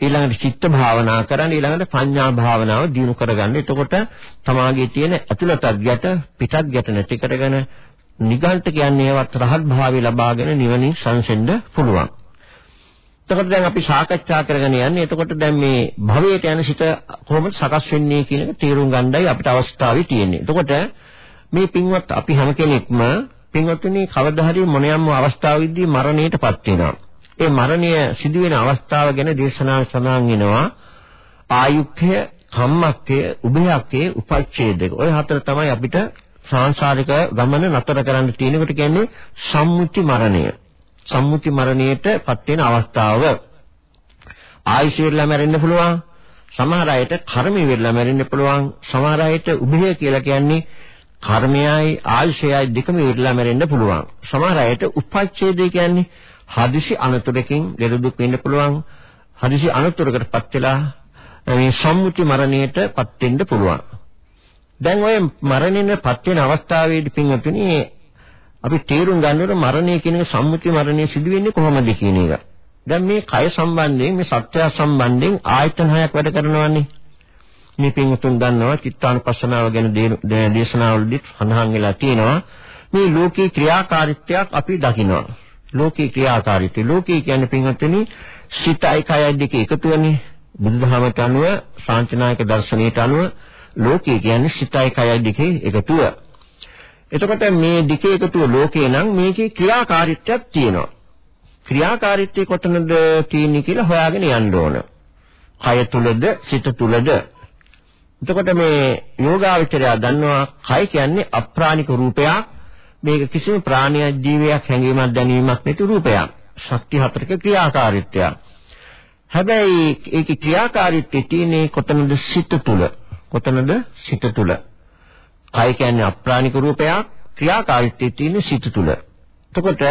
ඊළඟට චිත්ත භාවනා කරන්න ඊළඟට පඤ්ඤා භාවනාව දියුණු කරගන්න. එතකොට තමාගේ තියෙන ඇතුළතත් ගැට පිටත් ගැට නැති කරගෙන නිගණ්ඨ කියන්නේ ඒවත් රහත් භාවය ලබාගෙන නිවනින් සංසෙන්න පුළුවන්. එතකොට දැන් අපි සාකච්ඡා කරගෙන යන්නේ එතකොට දැන් මේ භවයට යන සිත කොහොමද සකස් වෙන්නේ කියන එක තේරුම් ගන්නයි අපිට අවස්ථාවේ තියෙන්නේ. එතකොට මේ පින්වත් අපි හැම කෙනෙක්ම පින්වත්නි කවදා හරි මොනියම්ම අවස්ථාවෙදී මරණයටපත් වෙනවා. ඒ මරණය සිදුවෙන අවස්ථාව ගැන දේශනා සඳහන් වෙනවා ආයුක්ඛය, කම්මක්ඛය, උභයක්ඛය, උපච්ඡේදක. ඔය හතර තමයි අපිට සාංශාරික ගමන නතර කරන්න තියෙනකොට කියන්නේ සම්මුති මරණය. සම්මුති මරණයටපත් වෙන අවස්ථාව. ආයුෂ වෙලා මැරෙන්න පුළුවන්. සමහර අයට කර්මය වෙලා මැරෙන්න පුළුවන්. සමහර අයට උභය කියලා කියන්නේ කර්මයයි ආයුෂයයි දෙකම වෙලා මැරෙන්න පුළුවන්. සමහර අයට උපච්ඡේදය කියන්නේ හදිසි අනතුරකින් ලෙඩ දුක් වෙන්න පුළුවන්. හදිසි අනතුරකටපත් වෙලා මේ සම්මුති මරණයටපත් වෙන්න පුළුවන්. දැන් ඔය මරණයටපත් වෙන අවස්ථාවේදී පින්වතුනි අපි තේරුම් ගන්නකොට මරණය කියන එක සම්මුති මරණය සිදු වෙන්නේ කොහොමද කියන එක. දැන් මේ කය සම්බන්ධයෙන් මේ සත්‍ය සම්බන්ධයෙන් ආයතන හයක් වැඩ කරනවානේ. මේ පින්වතුන් දන්නවා චිත්තානුපස්සනාව ගැන දේශනාවලදී සඳහන් වෙලා තියෙනවා. මේ ලෝකේ ක්‍රියාකාරීත්වයක් අපි දකිනවා. ලෝකේ ක්‍රියාකාරීත්වය. ලෝකේ කියන්නේ පින්වතුනි සිතයි කයයි දෙක එකතු වෙන්නේ. බුදුදහමට අනුව ශාන්තිනායක දර්ශනයට අනුව ලෝකය කියන්නේ සිතයි කයයි දෙකේ එකතුව. එතකොට මේ දෙකේ එකතුව ලෝකේ නම් මේකේ ක්‍රියාකාරීත්වයක් තියෙනවා. ක්‍රියාකාරීත්වය කොතනද තියෙන්නේ කියලා හොයාගෙන යන්න ඕන. කය තුලද සිත තුලද එතකොට මේ යෝගාවචරය දන්නවා කය කියන්නේ අප්‍රාණික රූපයක් මේක කිසිම ප්‍රාණියක් ජීවයක් හැඟීමක් දැනීමක් නැති රූපයක් ශක්ති හතරක ක්‍රියාකාරීත්වයක් හැබැයි ඒකේ ක්‍රියාකාරීත්වය තියෙන්නේ කොතනද සිත තුල කොතනද සිත තුල. කය කියන්නේ අප්‍රාණික රූපයක් ක්‍රියාකාරීත්වයේ තියෙන සිත තුල. එතකොට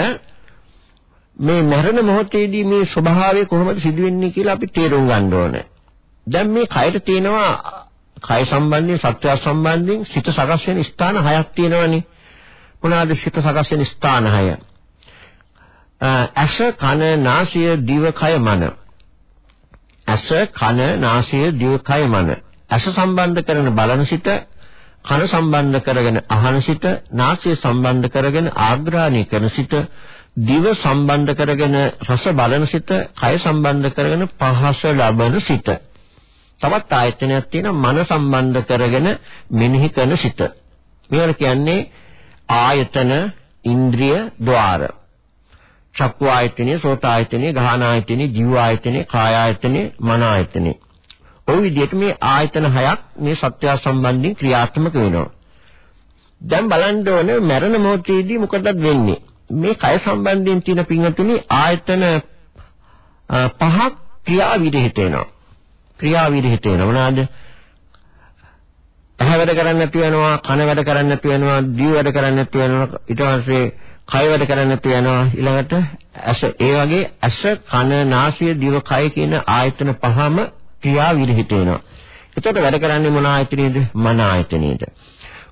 මේ මරණ මොහොතේදී මේ ස්වභාවය කොහොමද සිදුවෙන්නේ කියලා අපි තේරුම් ගන්න ඕනේ. දැන් මේ කයට තියෙනවා කය සම්බන්ධයෙන් සත්‍ය සම්බන්ධයෙන් සිත සකස් වෙන ස්ථාන හයක් තියෙනවනේ. මොනවාද සිත සකස් වෙන ස්ථාන හය? ඇස කන නාසය දිව කය මන. ඇස කන නාසය දිව කය මන. ඇස සම්බන්ධ කරන බලන සිත, කන සම්බන්ධ කරගෙන අහන සිත, නාසය සම්බන්ධ කරගෙන ආග්‍රහණය කරන සිත, දිව සම්බන්ධ කරගෙන රස බලන සිත, කය සම්බන්ධ කරගෙන පහස ලබන සිත. තවත් ආයතනයක් තියෙනවා මන සම්බන්ධ කරගෙන මෙනෙහි කරන සිත. මේවට කියන්නේ ආයතන, ඉන්ද්‍රිය, ద్వාර. චක්කු ආයතනෙ, සෝත ආයතනෙ, ගාහන ආයතනෙ, ජීව ආයතනෙ, කාය ආයතනෙ, මන ආයතනෙ. ওই විදිහට මේ ආයතන හයක් මේ සත්‍ය සම්බන්ධයෙන් ක්‍රියාත්මක වෙනවා. දැන් බලන්න ඕනේ මරණ මොහොතේදී මොකටද වෙන්නේ? මේ කය සම්බන්ධයෙන් තියෙන පිංගතුනි ආයතන පහක් ක්‍රියා විදිහට එනවා. ක්‍රියා විදිහට එනවා මොනවාද? ඇහැ වැඩ කරන්නේ නැති වෙනවා, කන වැඩ කරන්නේ නැති වෙනවා, දිව වැඩ කරන්නේ නැති වෙනවා, ඊට පස්සේ කය වැඩ කරන්නේ නැති වෙනවා, ඊළඟට ඇස. ඒ වගේ ඇස, කන, නාසය, දිව, කය කියන ආයතන පහම ක්‍රියා විරහිත වෙනවා. එතකොට වැඩ කරන්නේ මොන ආයතනයේද? මන ආයතනයේද.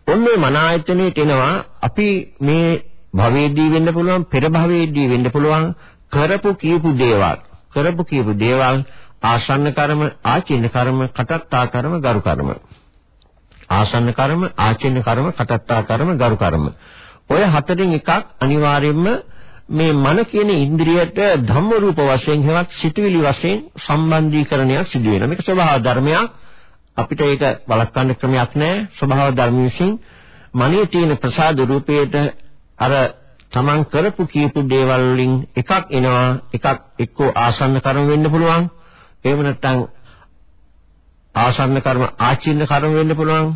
ඔන්නේ මන ආයතනයේට එනවා අපි මේ භවයේදී වෙන්න පුළුවන්, පෙර භවයේදී වෙන්න පුළුවන් කරපු කියපු දේවල්. කරපු කියපු දේවල් ආසන්න කර්ම, ආචින්න කර්ම, කටත්තා කර්ම, ගරු කර්ම. ආසන්න කර්ම, ආචින්න කර්ම, කටත්තා කර්ම, ගරු කර්ම. ඔය හතරෙන් එකක් අනිවාර්යයෙන්ම මේ මන කියන ඉන්ද්‍රියට ධම්ම රූප වශයෙන් හෙවත් සිතුවිලි වශයෙන් සම්බන්ධීකරණයක් සිදු වෙනවා. මේක ස්වභාව ධර්මයක්. අපිට ඒක වළක්වන්න ක්‍රමයක් නැහැ. ස්වභාව ධර්ම විසින් මනේ තියෙන ප්‍රසාද රූපයට අර තමන් කරපු කියපු දේවල් වලින් එකක් එනවා. එකක් එක්කෝ ආසන්න කර්ම වෙන්න පුළුවන්. එහෙම නැත්නම් ආසන්න කර්ම ආචින්න කර්ම වෙන්න පුළුවන්.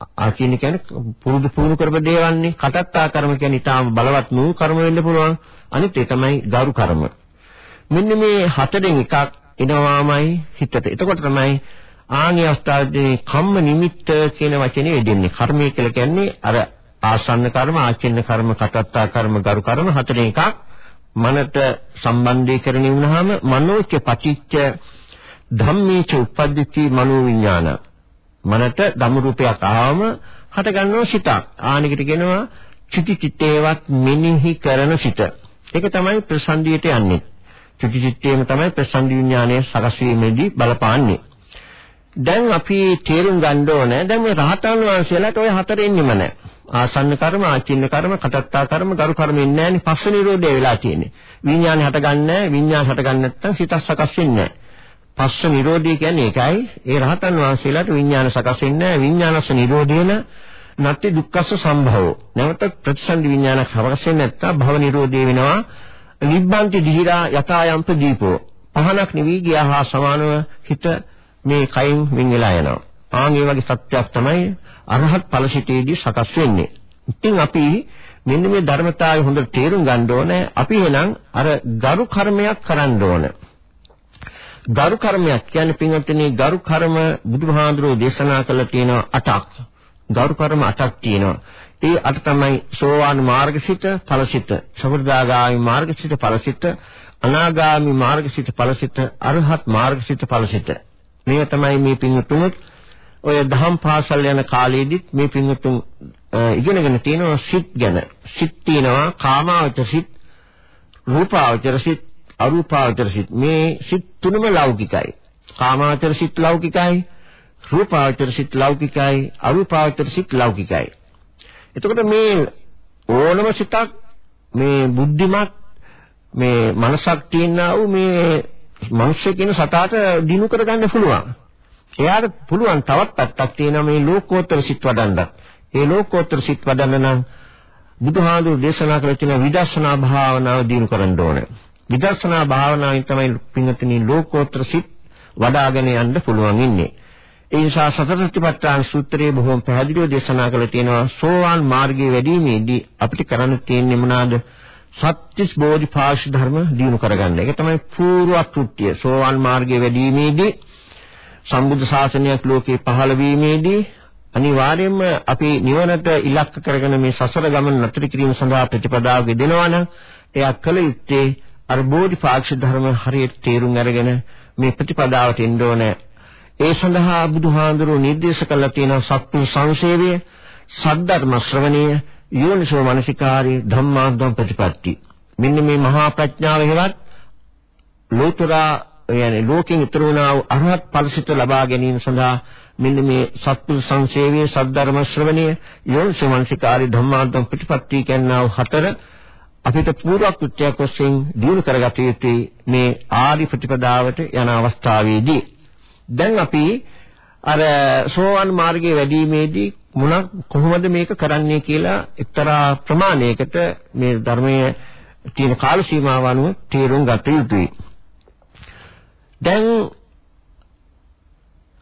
ආචින්න කියන්නේ පුරුදු පුහුණු කරපු දේවල්නේ. කටත්තා කර්ම කියන්නේ ඊටාම බලවත් නූ කර්ම වෙන්න පුළුවන්. අනිත් ඒ තමයි ගරු කර්ම. මෙන්න මේ හතරෙන් එකක් එනවාමයි හිතට. එතකොට තමයි ආන්‍ය අවස්ථාවේදී කම්ම නිමිත්ත කියන වචනේ යෙදෙන්නේ. කර්මය කියලා කියන්නේ අර ආසන්න කර්ම, ආචින්න කර්ම, කටත්තා කර්ම, ගරු කර්ම හතරෙන් එකක් මනට සම්බන්ධීකරණය වුණාම මනෝච පටිච්ච ධම්මේච උප්පද්දිති මනෝ විඥාන මනට ධම්ම රූපයක් ආවම හටගන්නවා සිතක්. ආනිකට කියනවා චුති චිත්තේවත් මෙනෙහි කරන සිත. ඒක තමයි ප්‍රසන්දියට යන්නේ. චුති චිත්තේම තමයි ප්‍රසන්දි විඥානයේ සකස් වීමේදී බලපාන්නේ. දැන් අපි තේරුම් ගන්න ඕනේ දැන් මේ රහතන් වහන්සේලාට ওই හතර එන්නෙම නැහැ. ආසන්න කර්ම, ආචින්න කර්ම, කටත්තා කර්ම, ගරු කර්ම ඉන්නේ නැහැනේ. පස්ස නිරෝධය වෙලා තියෙන්නේ. විඥානය හටගන්නේ නැහැ. විඥාන හටගන්නේ නැත්නම් සිත සකස් වෙන්නේ නැහැ. පස්ස නිරෝධය කියන්නේ ඒකයි. ඒ රහතන් වහන්සේලාට විඥාන සකස් වෙන්නේ නැහැ. විඥානස නිරෝධේන නැත්te දුක්ඛස්ස සම්භවෝ. නැවත ප්‍රතිසන්දි විඥානක් සකස් වෙන්නේ නැත්නම් භව නිරෝධය වෙනවා. නිබ්බන්ති දිහිරා යථායම්ප දීපෝ. පහනක් නිවි ගියා හා සමානව හිත මේ කයින් වෙන් වෙලා යනවා. ආන් මේ වගේ සත්‍යයක් තමයි අරහත් ඵලසිතේදී සකස් වෙන්නේ. ඉතින් අපි මෙන්න මේ ධර්මතාවය හොඳට තේරුම් ගන්න ඕනේ. අපි එහෙනම් අර ගරු කර්මයක් කරන්න ඕනේ. ගරු කර්මයක් කියන්නේ පින්වත්නි ගරු කර්ම බුදුහාඳුරෝ දේශනා කළ තියෙන අටක්. ගරු කර්ම අටක් තියෙනවා. ඒ අට තමයි සෝවාන් මාර්ගසිත ඵලසිත, සතරදාගාමි මාර්ගසිත ඵලසිත, අනාගාමි මාර්ගසිත ඵලසිත, අරහත් මාර්ගසිත ඵලසිත. මේ තමයි මේ පින්වතුන් ඔය දහම් පාසල් යන කාලේදීත් මේ පින්වතුන් ඉගෙනගෙන තියෙනවා සිත් ගැන. සිත් තියෙනවා කාමාවචර සිත්, රූපාවචර සිත්, අරූපාවචර සිත් මේ සිත් තුනම ලෞකිකයි. කාමාවචර සිත් ලෞකිකයි, රූපාවචර සිත් ලෞකිකයි, අරූපාවචර සිත් ලෞකිකයි. එතකොට මේ ඕනම සිතක් මේ බුද්ධිමත් මේ මනසක් තියෙනා වූ මේ මිනිස්සු කියන සතාට දිනු කරගන්න පුළුවන්. එයාට පුළුවන් තවත් පැත්තක් තියෙනවා මේ ලෝකෝත්තර සිත් වඩන්න. ඒ ලෝකෝත්තර සිත් වඩන්න නම් බුදුහාඳුර දේශනා කළ තියෙන විදර්ශනා භාවනාව දිනු කරන්න ඕනේ. විදර්ශනා භාවනාවෙන් තමයි පින්වත්නි ලෝකෝත්තර සිත් වඩ아가න යන්න පුළුවන් ඉන්නේ. ඒ නිසා සතර සතිපට්ඨාන සූත්‍රයේ බොහොම පැහැදිලිව දේශනා කරලා තියෙනවා සෝවාන් මාර්ගයේ වැඩිීමේදී අපිට කරන්න තියෙන්නේ මොනවාද? සත්‍තිස් බෝධිපාශ ධර්ම දිනු කරගන්න. ඒක තමයි පූර්ව කෘත්‍ය. සෝවාන් මාර්ගයේ වැඩිීමේදී සම්බුද්ධ ශාසනයක් ලෝකේ පහළ වීමේදී අනිවාර්යයෙන්ම අපි නිවනට ඉලක්ක කරගෙන මේ සසර ගමන නතර කිරීම සඳහා ප්‍රතිපදාව ගෙදෙනවා නම් එයා කල යුත්තේ අර බෝධිපාක්ෂ ධර්ම හරියට තේරුම් අරගෙන මේ ප්‍රතිපදාවට එන්න ඕනේ. ඒ සඳහා බුදුහාඳුරු නිර්දේශ කළා තියෙන සත්‍ය සංසේවය, සද්ධර්ම ශ්‍රවණය, යෝනිසෝ මනසිකාරී ධම්මාන්තම් ප්‍රතිපatti. මෙන්න මේ මහා ප්‍රඥාව හේවත් ලෝතරා يعني ලෝකෙන් ඊතර වුණා වූ අරහත් ඵලසිත ලබා ගැනීම සඳහා මෙන්න මේ සත්පුරුෂ සංසේවයේ සද්ධර්ම ශ්‍රවණය යෝනිසෝ මනසිකාරී ධම්මාන්තම් ප්‍රතිපatti කියනා හතර අපිට පූර්ව කෘත්‍යයක් වශයෙන් දිනු කරගත යුතුයි මේ ආදි ප්‍රතිපදාවට යන අවස්ථාවේදී දැන් අපි අර සෝවන් මාර්ගයේ වැඩිීමේදී මොන කොහොමද මේක කරන්නේ කියලා එක්තරා ප්‍රමාණයකට මේ ධර්මයේ තියෙන කාල සීමාව අනුව තේරුම් ගත යුතුයි. දැන්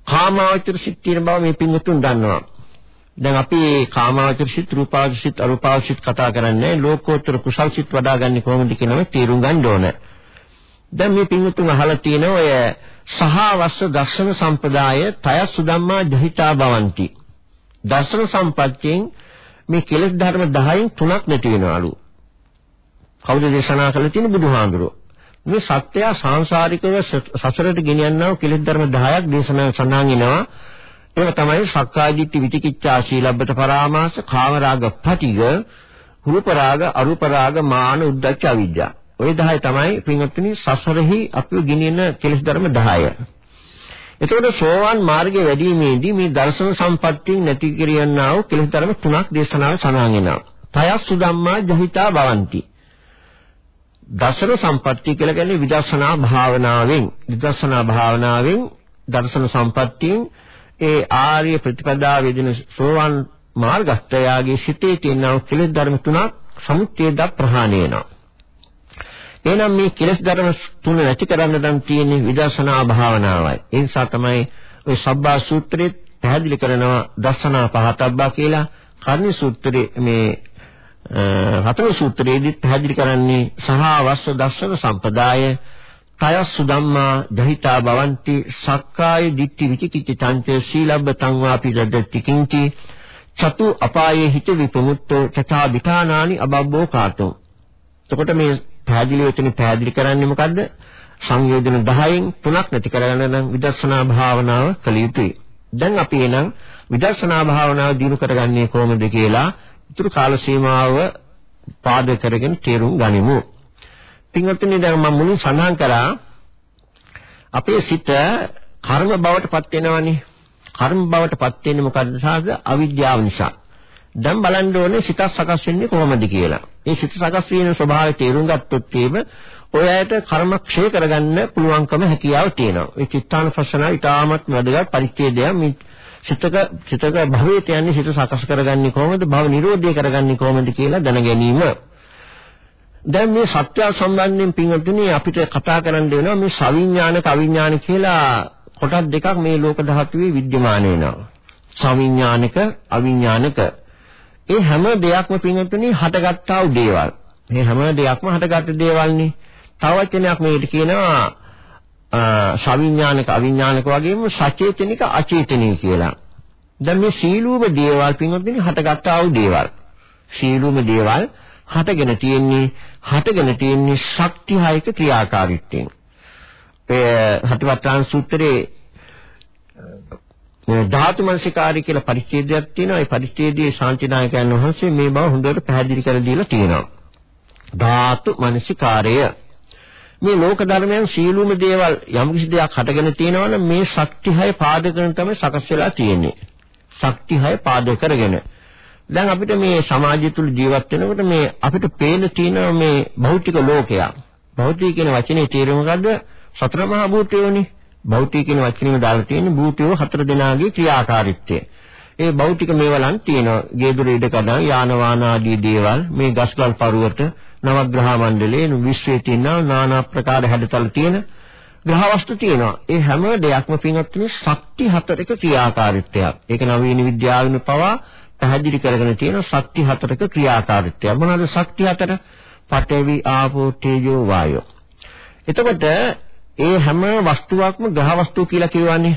කාමාවචර සිත් තියෙන බව මේ පින්තුන් දන්නවා. දැන් අපි කාමාවචර සිත්, රූපාවචර සිත්, අරූපාවචර සිත් කතා කරන්නේ ලෝකෝත්තර කුසල් සිත් වඩාගන්නේ කොහොමද කියනම තේරුම් ගන්න ඕන. දැන් මේ පින්තුන් අහලා තියෙන ඔය සහවස්ස දර්ශන සම්පදාය තය සුදම්මා ජහිතා භවಂತಿ. දර්ශන සම්පත්තියෙන් මේ කෙලෙස් ධර්ම 10න් තුනක් නැති වෙනවලු. කවුද දේශනා කළ තියෙන බුදුහාඳුරෝ. මේ සත්‍යය සාංශාරිකව සසරට ගෙනියන්නා වූ කෙලෙස් ධර්ම 10ක් දේශනා සඳහන් වෙනවා. ඒවා තමයි සක්කායදිට්ඨි විචිකිච්ඡා ශීලබ්බත පරාමාස කාමරාග පටිග රූපරාග අරූපරාග මාන උද්දච්ච අවිද්‍යාව. ওই 10 තමයි පින්වත්නි සසරෙහි අපිව ගෙනියන කෙලෙස් ධර්ම 10. එතකොට සෝවාන් මාර්ගයේ වැඩිීමේදී මේ දර්ශන සම්පත්තියෙන් නැති කිරියන්නා වූ කෙලෙස් ධර්ම තුනක් දේශනාවේ සඳහන් වෙනවා. තයස්සු ධම්මා ජහිතා භවಂತಿ. දර්ශන සම්පත්තිය කියලා කියන්නේ විදර්ශනා භාවනාවෙන්, විදර්ශනා භාවනාවෙන් දර්ශන සම්පත්තියෙන් ඒ ආර්ය ප්‍රතිපදාව යෙදෙන සෝවාන් මාර්ගස්ථයාගේ සිතේ තියෙන කෙලෙස් ධර්ම තුනක් සමුච්ඡේද ප්‍රහාණය වෙනවා. එහෙනම් මේ කෙලෙස් ධර්ම තුන නැති කරන්න නම් තියෙන්නේ විදර්ශනා භාවනාවයි. ඒ නිසා තමයි ওই සබ්බා සූත්‍රයේ පැහැදිලි කරනවා දර්ශනා පහතබ්බා කියලා. කර්ණි සූත්‍රයේ මේ හතර සූත්‍රයේදී පැහැදිලි කරන්නේ සහ වස්ස දර්ශන සම්පදාය තයස්සු ධම්මා දහිතා භවಂತಿ සක්කාය දිට්ඨි විචිකිච්ඡ චංච සීලබ්බතං වාපි රද්දති කිංචි චතු අපායේ හිත විපමුත්තෝ චතා විඨානානි අබබ්බෝ කාතෝ එතකොට මේ පැහැදිලි වෙතන පැහැදිලි කරන්නේ මොකද්ද? සංයෝජන 10න් තුනක් නැති කරගන්න නම් විදර්ශනා භාවනාව කළ යුතුයි. දැන් අපි එනම් විදර්ශනා භාවනාව දිනු කරගන්නේ කොහොමද කියලා ඊටු කාල සීමාව පාදක කරගෙන තේරුම් ගනිමු. පින්වත්නි දැන් මම මුලින් සඳහන් කරා අපේ සිත කර්ම බවට පත් වෙනවනේ. කර්ම බවට පත් වෙන්නේ මොකද සාද? අවිද්‍යාව නිසා. දැන් බලන්න ඕනේ සිත සකස් වෙන්නේ කොහොමද කියලා. මේ සිත සකස් වෙන ස්වභාවය තේරුම් ගත්තොත් එහෙම ඔය ඇයට කර්ම ක්ෂය කරගන්න පුළුවන්කම හැකියාව තියෙනවා. ඒ චිත්තානුපස්සනාව ඊටාමත් වැදගත් පරිච්ඡේදයක්. මේ සිතක සිතක භවයට යන්නේ සිත සකස් කරගන්නේ කොහොමද? භව නිරෝධය කරගන්නේ කොහොමද කියලා දැන ගැනීම. දැන් මේ සත්‍ය සම්බන්ධයෙන් පින්වත්නි අපිට කතා කරන්න වෙනවා මේ සවිඥානික අවිඥානික කියලා කොටස් දෙකක් මේ ලෝක ධාතුවේ विद्यमान වෙනවා. සවිඥානික අවිඥානික ඒ හැම දෙයක්ම පින්වත්නි හටගත්තා වූ දේවල්. මේ හැම දෙයක්ම හටගත්ත දේවල්නේ. තව වචනයක් මේකට කියනවා සවිඥානික අවිඥානික වගේම සචේතනික අචේතනික කියලා. දැන් මේ සීලූම දේවල් පින්වත්නි හටගත්තා වූ දේවල්. සීලූම දේවල් හටගෙන තියෙන්නේ හටගෙන තියෙන්නේ ශක්ති හයක ක්‍රියාකාරීත්වයෙන්. ඒ හටිවත්‍රාන් සූත්‍රයේ ධාතු මනසිකාරී කියලා පරිච්ඡේදයක් තියෙනවා. ඒ පරිච්ඡේදයේ ශාන්තිනායකයන් වහන්සේ මේ බව හොඳට පැහැදිලි කර දීලා තියෙනවා. ධාතු මනසිකාරය මේ ලෝක ධර්මයන් සීලුම දේවල් යම් කිසි දෙයක් හටගෙන තියෙනවනම් මේ ශක්ති හය පාදකන තමයි සකස් වෙලා තියෙන්නේ. ශක්ති හය පාදක කරගෙන. දැන් අපිට මේ සමාජය තුල ජීවත් වෙනකොට මේ අපිට පේන තියෙන මේ භෞතික ලෝකයක්. භෞතික කියන වචනේ තේරුම මොකද්ද? සතර මහා භූතයෝනේ. භෞතික කියන වචනේම දාලා තියෙන්නේ භූතයෝ හතර දෙනාගේ ක්‍රියාකාරීත්වය. ඒ භෞතික මේවලන් තියෙනවා. ගේදුර ඉඩකඩම් යාන වාහන ආදී දේවල් මේ ගස්ගල් පරුවට නවග්‍රහ මණ්ඩලයේ විශ්වයේ තියෙන নানা ප්‍රකාර හැඩතල තියෙන ග්‍රහ වස්තු තියෙනවා. ඒ හැම දෙයක්ම පින්වත්නි ශක්ති හතරක ක්‍රියාකාරීත්වයක්. ඒක නවීන විද්‍යාවෙන් පවා පැහැදිලි කරගෙන තියෙන ශක්ති හතරක ක්‍රියාකාරීත්වය. මොනවාද ශක්ති හතර? පඨවි, ආපෝ, තේජෝ, වායෝ. එතකොට ඒ හැම වස්තුවක්ම ග්‍රහ වස්තු කියලා කියවන්නේ.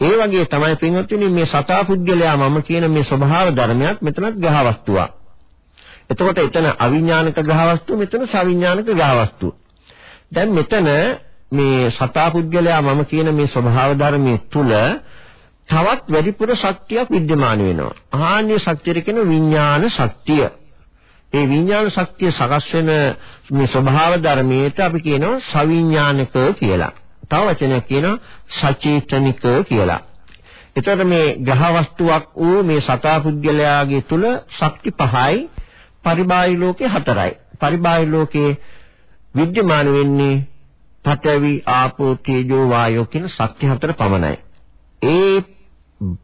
ඒ වගේ තමයි පින්වත්නි මේ සතා පුද්ගලයා මම කියන මේ ස්වභාව ධර්මයක් මෙතනත් ග්‍රහ වස්තුවක්. එතකොට එතන අවිඥානික ග්‍රහ වස්තු මෙතන සවිඥානික ග්‍රහ වස්තු. දැන් මෙතන මේ සතා පුද්ගලයා මම කියන මේ ස්වභාව ධර්මයේ තුල තවත් වැඩිපුර ශක්තියක් विद्यमान වෙනවා. ආහාන්‍ය ශක්තිය කියන විඥාන ශක්තිය. ඒ විඥාන ශක්තිය සකස් වෙන මේ ස්වභාව ධර්මයට අපි කියනවා සවිඥානික කියලා. තව වචනයක් කියනවා සචේතනික කියලා. එතකොට මේ ග්‍රහ වස්තුවක් වූ මේ සතා පුද්ගලයාගේ තුල ශක්ති පහයි පරිබාහිර ලෝකේ හතරයි. පරිබාහිර ලෝකේ විද්‍යමාන වෙන්නේ පඨවි ආපෝ තේජෝ වායෝ කියන ශක්ති හතර පමණයි. ඒ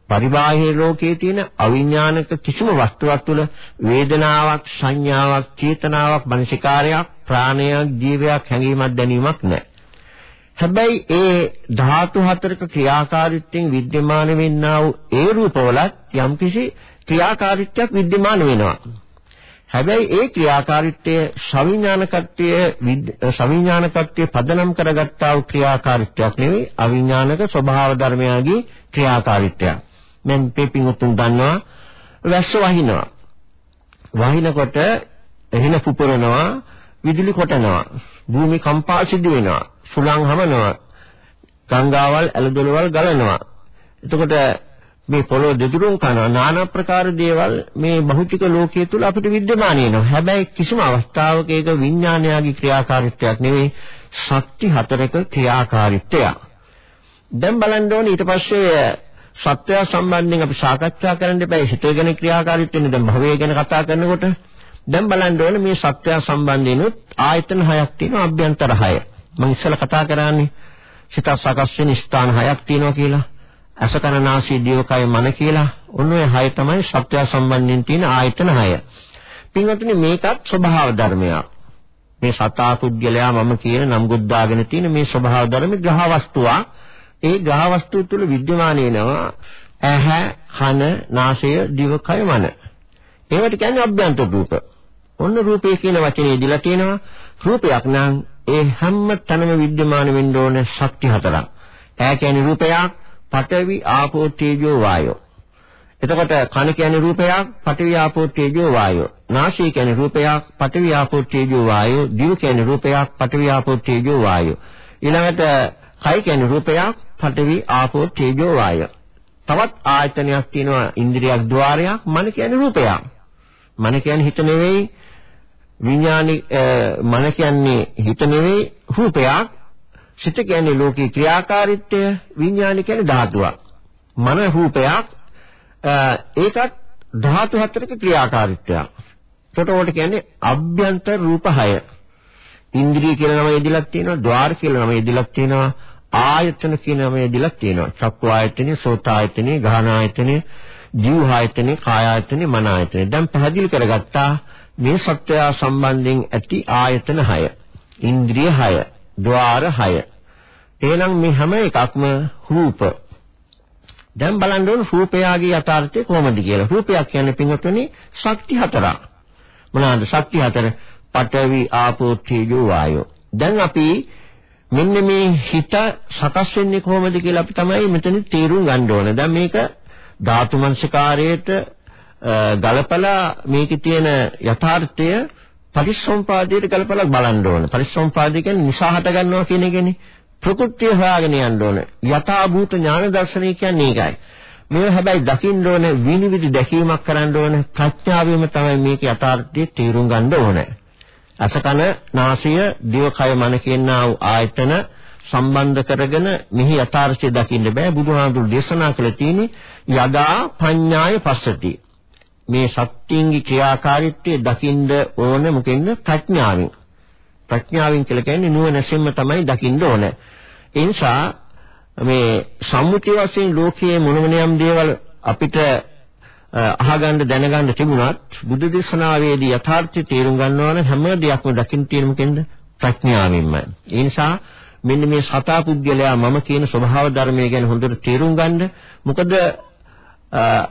පරිබාහිර ලෝකයේ තියෙන අවිඥානික කිසිම වස්තුවක් තුළ වේදනාවක් සංඥාවක් චේතනාවක් මනසිකාරයක් ප්‍රාණයක් ජීවයක් හැඟීමක් දැනීමක් නැහැ. හැබැයි ඒ ධාතු හතරක ක්‍රියාකාරීත්වයෙන් विद्यमान වෙන්නා වූ ඒ රූපවලත් යම්කිසි ක්‍රියාකාරීත්වයක් विद्यमान වෙනවා. හැබැයි ඒ ක්‍රියාකාරීත්වය සවිඥානිකත්වය සවිඥානිකත්වයේ පදනම් කරගත්තා වූ ක්‍රියාකාරීත්වයක් නෙවෙයි අවිඥානික ස්වභාව ධර්මයාගේ ක්‍රියාකාරීත්වයක්. මම පෙපින් උතුම් දන්නවා වැස්ස වහිනවා. වහිනකොට එහෙන පුපුරනවා විදුලි කොටනවා භූමි කම්පා සිදු වෙනවා සුළං හමනවා ගංගාවල් ඇලදොලවල් ගලනවා එතකොට මේ පොළොව දෙදුරුම් කරන নানা ප්‍රකාර දේවල් මේ භෞතික ලෝකයේ තුල අපිට विद्यमान වෙනවා. හැබැයි කිසිම අවස්ථාවක ඒක විඥානයාගේ ක්‍රියාකාරීත්වයක් නෙවෙයි ශක්ති හතරක ක්‍රියාකාරීත්වයක්. දැන් බලන්න ඕනේ ඊට පස්සේ සත්‍යය සම්බන්ධයෙන් අපි සාකච්ඡා කරන්න එපා. හිතගෙන ක්‍රියාකාරීත්වෙන්නේ දැන් භවය ගැන කතා කරනකොට දැන් බලන්න ඕනේ මේ සත්‍යය සම්බන්ධයෙන්ුත් ආයතන හයක් තියෙනවා අභ්‍යන්තර හය. මම ඉස්සෙල්ලා කතා කරන්නේ සිත සකස් වෙන ස්ථාන හයක් තියෙනවා කියලා. අසකරනාසී දිවකය මන කියලා ඔන්න ඔය හය තමයි සත්‍ය සම්බන්ධයෙන් තියෙන ආයතන හය. පින්වත්නි මේකත් ස්වභාව ධර්මයක්. මේ සතා පුද්ගලයා මම කියන නම් ගොඩාගෙන තියෙන මේ ස්වභාව ධර්ම ග්‍රහ වස්තුවක්. ඒ ග්‍රහ වස්තුව තුළ विद्यमान වෙනවා ඇහැ, කන, නාසය, දිවකය මන. ඒවට කියන්නේ අභ්‍යන්තර රූප. ඔන්න රූපේ කියන වචනේ දීලා තියෙනවා. රූපයක් නම් ඒ හැම තැනම विद्यमान වෙන්න ඕන ශක්ති හතරක්. ඇහැ කියන්නේ රූපයක්, පඨවි ආපෝ තේජෝ වායෝ. එතකොට කන කියන්නේ රූපයක් පඨවි ආපෝ තේජෝ වායෝ. නාසය කියන්නේ රූපයක් පඨවි ආපෝ තේජෝ වායෝ. දිව කියන්නේ රූපයක් පඨවි ආපෝ තේජෝ වායෝ. ඊළඟට කය කියන්නේ රූපයක් පඨවි ආපෝ තේජෝ වායෝ. තවත් ආයතනයක් තියෙනවා ඉන්ද්‍රියක් ద్వාරයක් මන කියන්නේ රූපයක්. මන කියන්නේ හිත නෙවෙයි විඥානි මන කියන්නේ හිත නෙවෙයි රූපයක්. සිත කියන්නේ ලෝකේ ක්‍රියාකාරීත්වය විඥානි කියන්නේ ධාතුවක්. මන රූපයක් ඒකත් ධාතු හතරක ක්‍රියාකාරීත්වයක්. ඒකට කියන්නේ අභ්‍යන්තර රූප 6. ඉන්ද්‍රිය කියලා නම යෙදিলা තියෙනවා, ద్వාර කියලා නම යෙදিলা තියෙනවා, ආයතන කියන නම යදලා තියෙනවා. චක්කු ආයතනේ, සෝත ආයතනේ, ගාහන ආයතනේ, ජීව ආයතනේ, කාය ආයතනේ, මන ආයතනේ. දැන් පැහැදිලි කරගත්තා මේ සත්‍යය සම්බන්ධයෙන් ඇති ආයතන 6. ඉන්ද්‍රිය 6, ద్వාර 6. එහෙනම් මේ හැම එකක්ම රූප. දැන් බලන්න ඕන රූපයාගේ යථාර්ථය කොහොමද කියලා. රූපයක් කියන්නේ පින්වත්නි ශක්ති හතරක්. මොනවාද ශක්ති හතර? පඨවි, ආපෝ, තේජෝ, වායෝ. දැන් අපි මෙන්න මේ හිත සකස් වෙන්නේ කොහොමද කියලා අපි තමයි මෙතන තේරුම් ගන්න ඕන. දැන් මේක ධාතු මනසිකාරයේට ගලපලා මේකේ තියෙන යථාර්ථය පරිසම්පාදයට ගලපලා බලන්න ඕන. පරිසම්පාදය කියන්නේ නිසා හට ගන්නවා කියන එකනේ. ප්‍රകൃතිය හොයාගෙන යන්න ඕන. යථාභූත ඥාන දර්ශනය කියන්නේ ඒකයි. මේව හැබැයි දකින්න ඕන විනිවිද දැකීමක් කරන්න ඕන ප්‍රඥාවෙම තමයි මේක යථාර්ථය තේරුම් ගන්න ඕන. අසකන නාසය දිවකය මන කියනා ආයතන සම්බන්ධ කරගෙන මෙහි යථාර්ථය දකින්න බෑ. බුදුහාමුදුරු දේශනා කළ තියෙන්නේ යදා පඤ්ඤාය පස්සති. මේ සත්‍යංගි ක්‍රියාකාරීත්වය දකින්න ඕන මොකෙන්ද? ප්‍රඥාවෙන්. ප්‍රඥාවෙන් කියලා කියන්නේ නුවණැසින්ම තමයි දකින්න ඕන. ඒ නිසා මේ සම්මුති වශයෙන් ලෝකයේ මොන මොනියම් දේවල් අපිට අහගන්න දැනගන්න තිබුණත් බුදු දේශනාවේදී යථාර්ථය තේරුම් ගන්නවා නම් හැම දෙයක්ම දකින්න තියෙන මොකෙන්ද ප්‍රඥාවෙන්ම. ඒ නිසා මෙන්න මේ සතා පුද්ගලයා මම කියන ස්වභාව ධර්මය ගැන හොඳට තේරුම් ගන්න. මොකද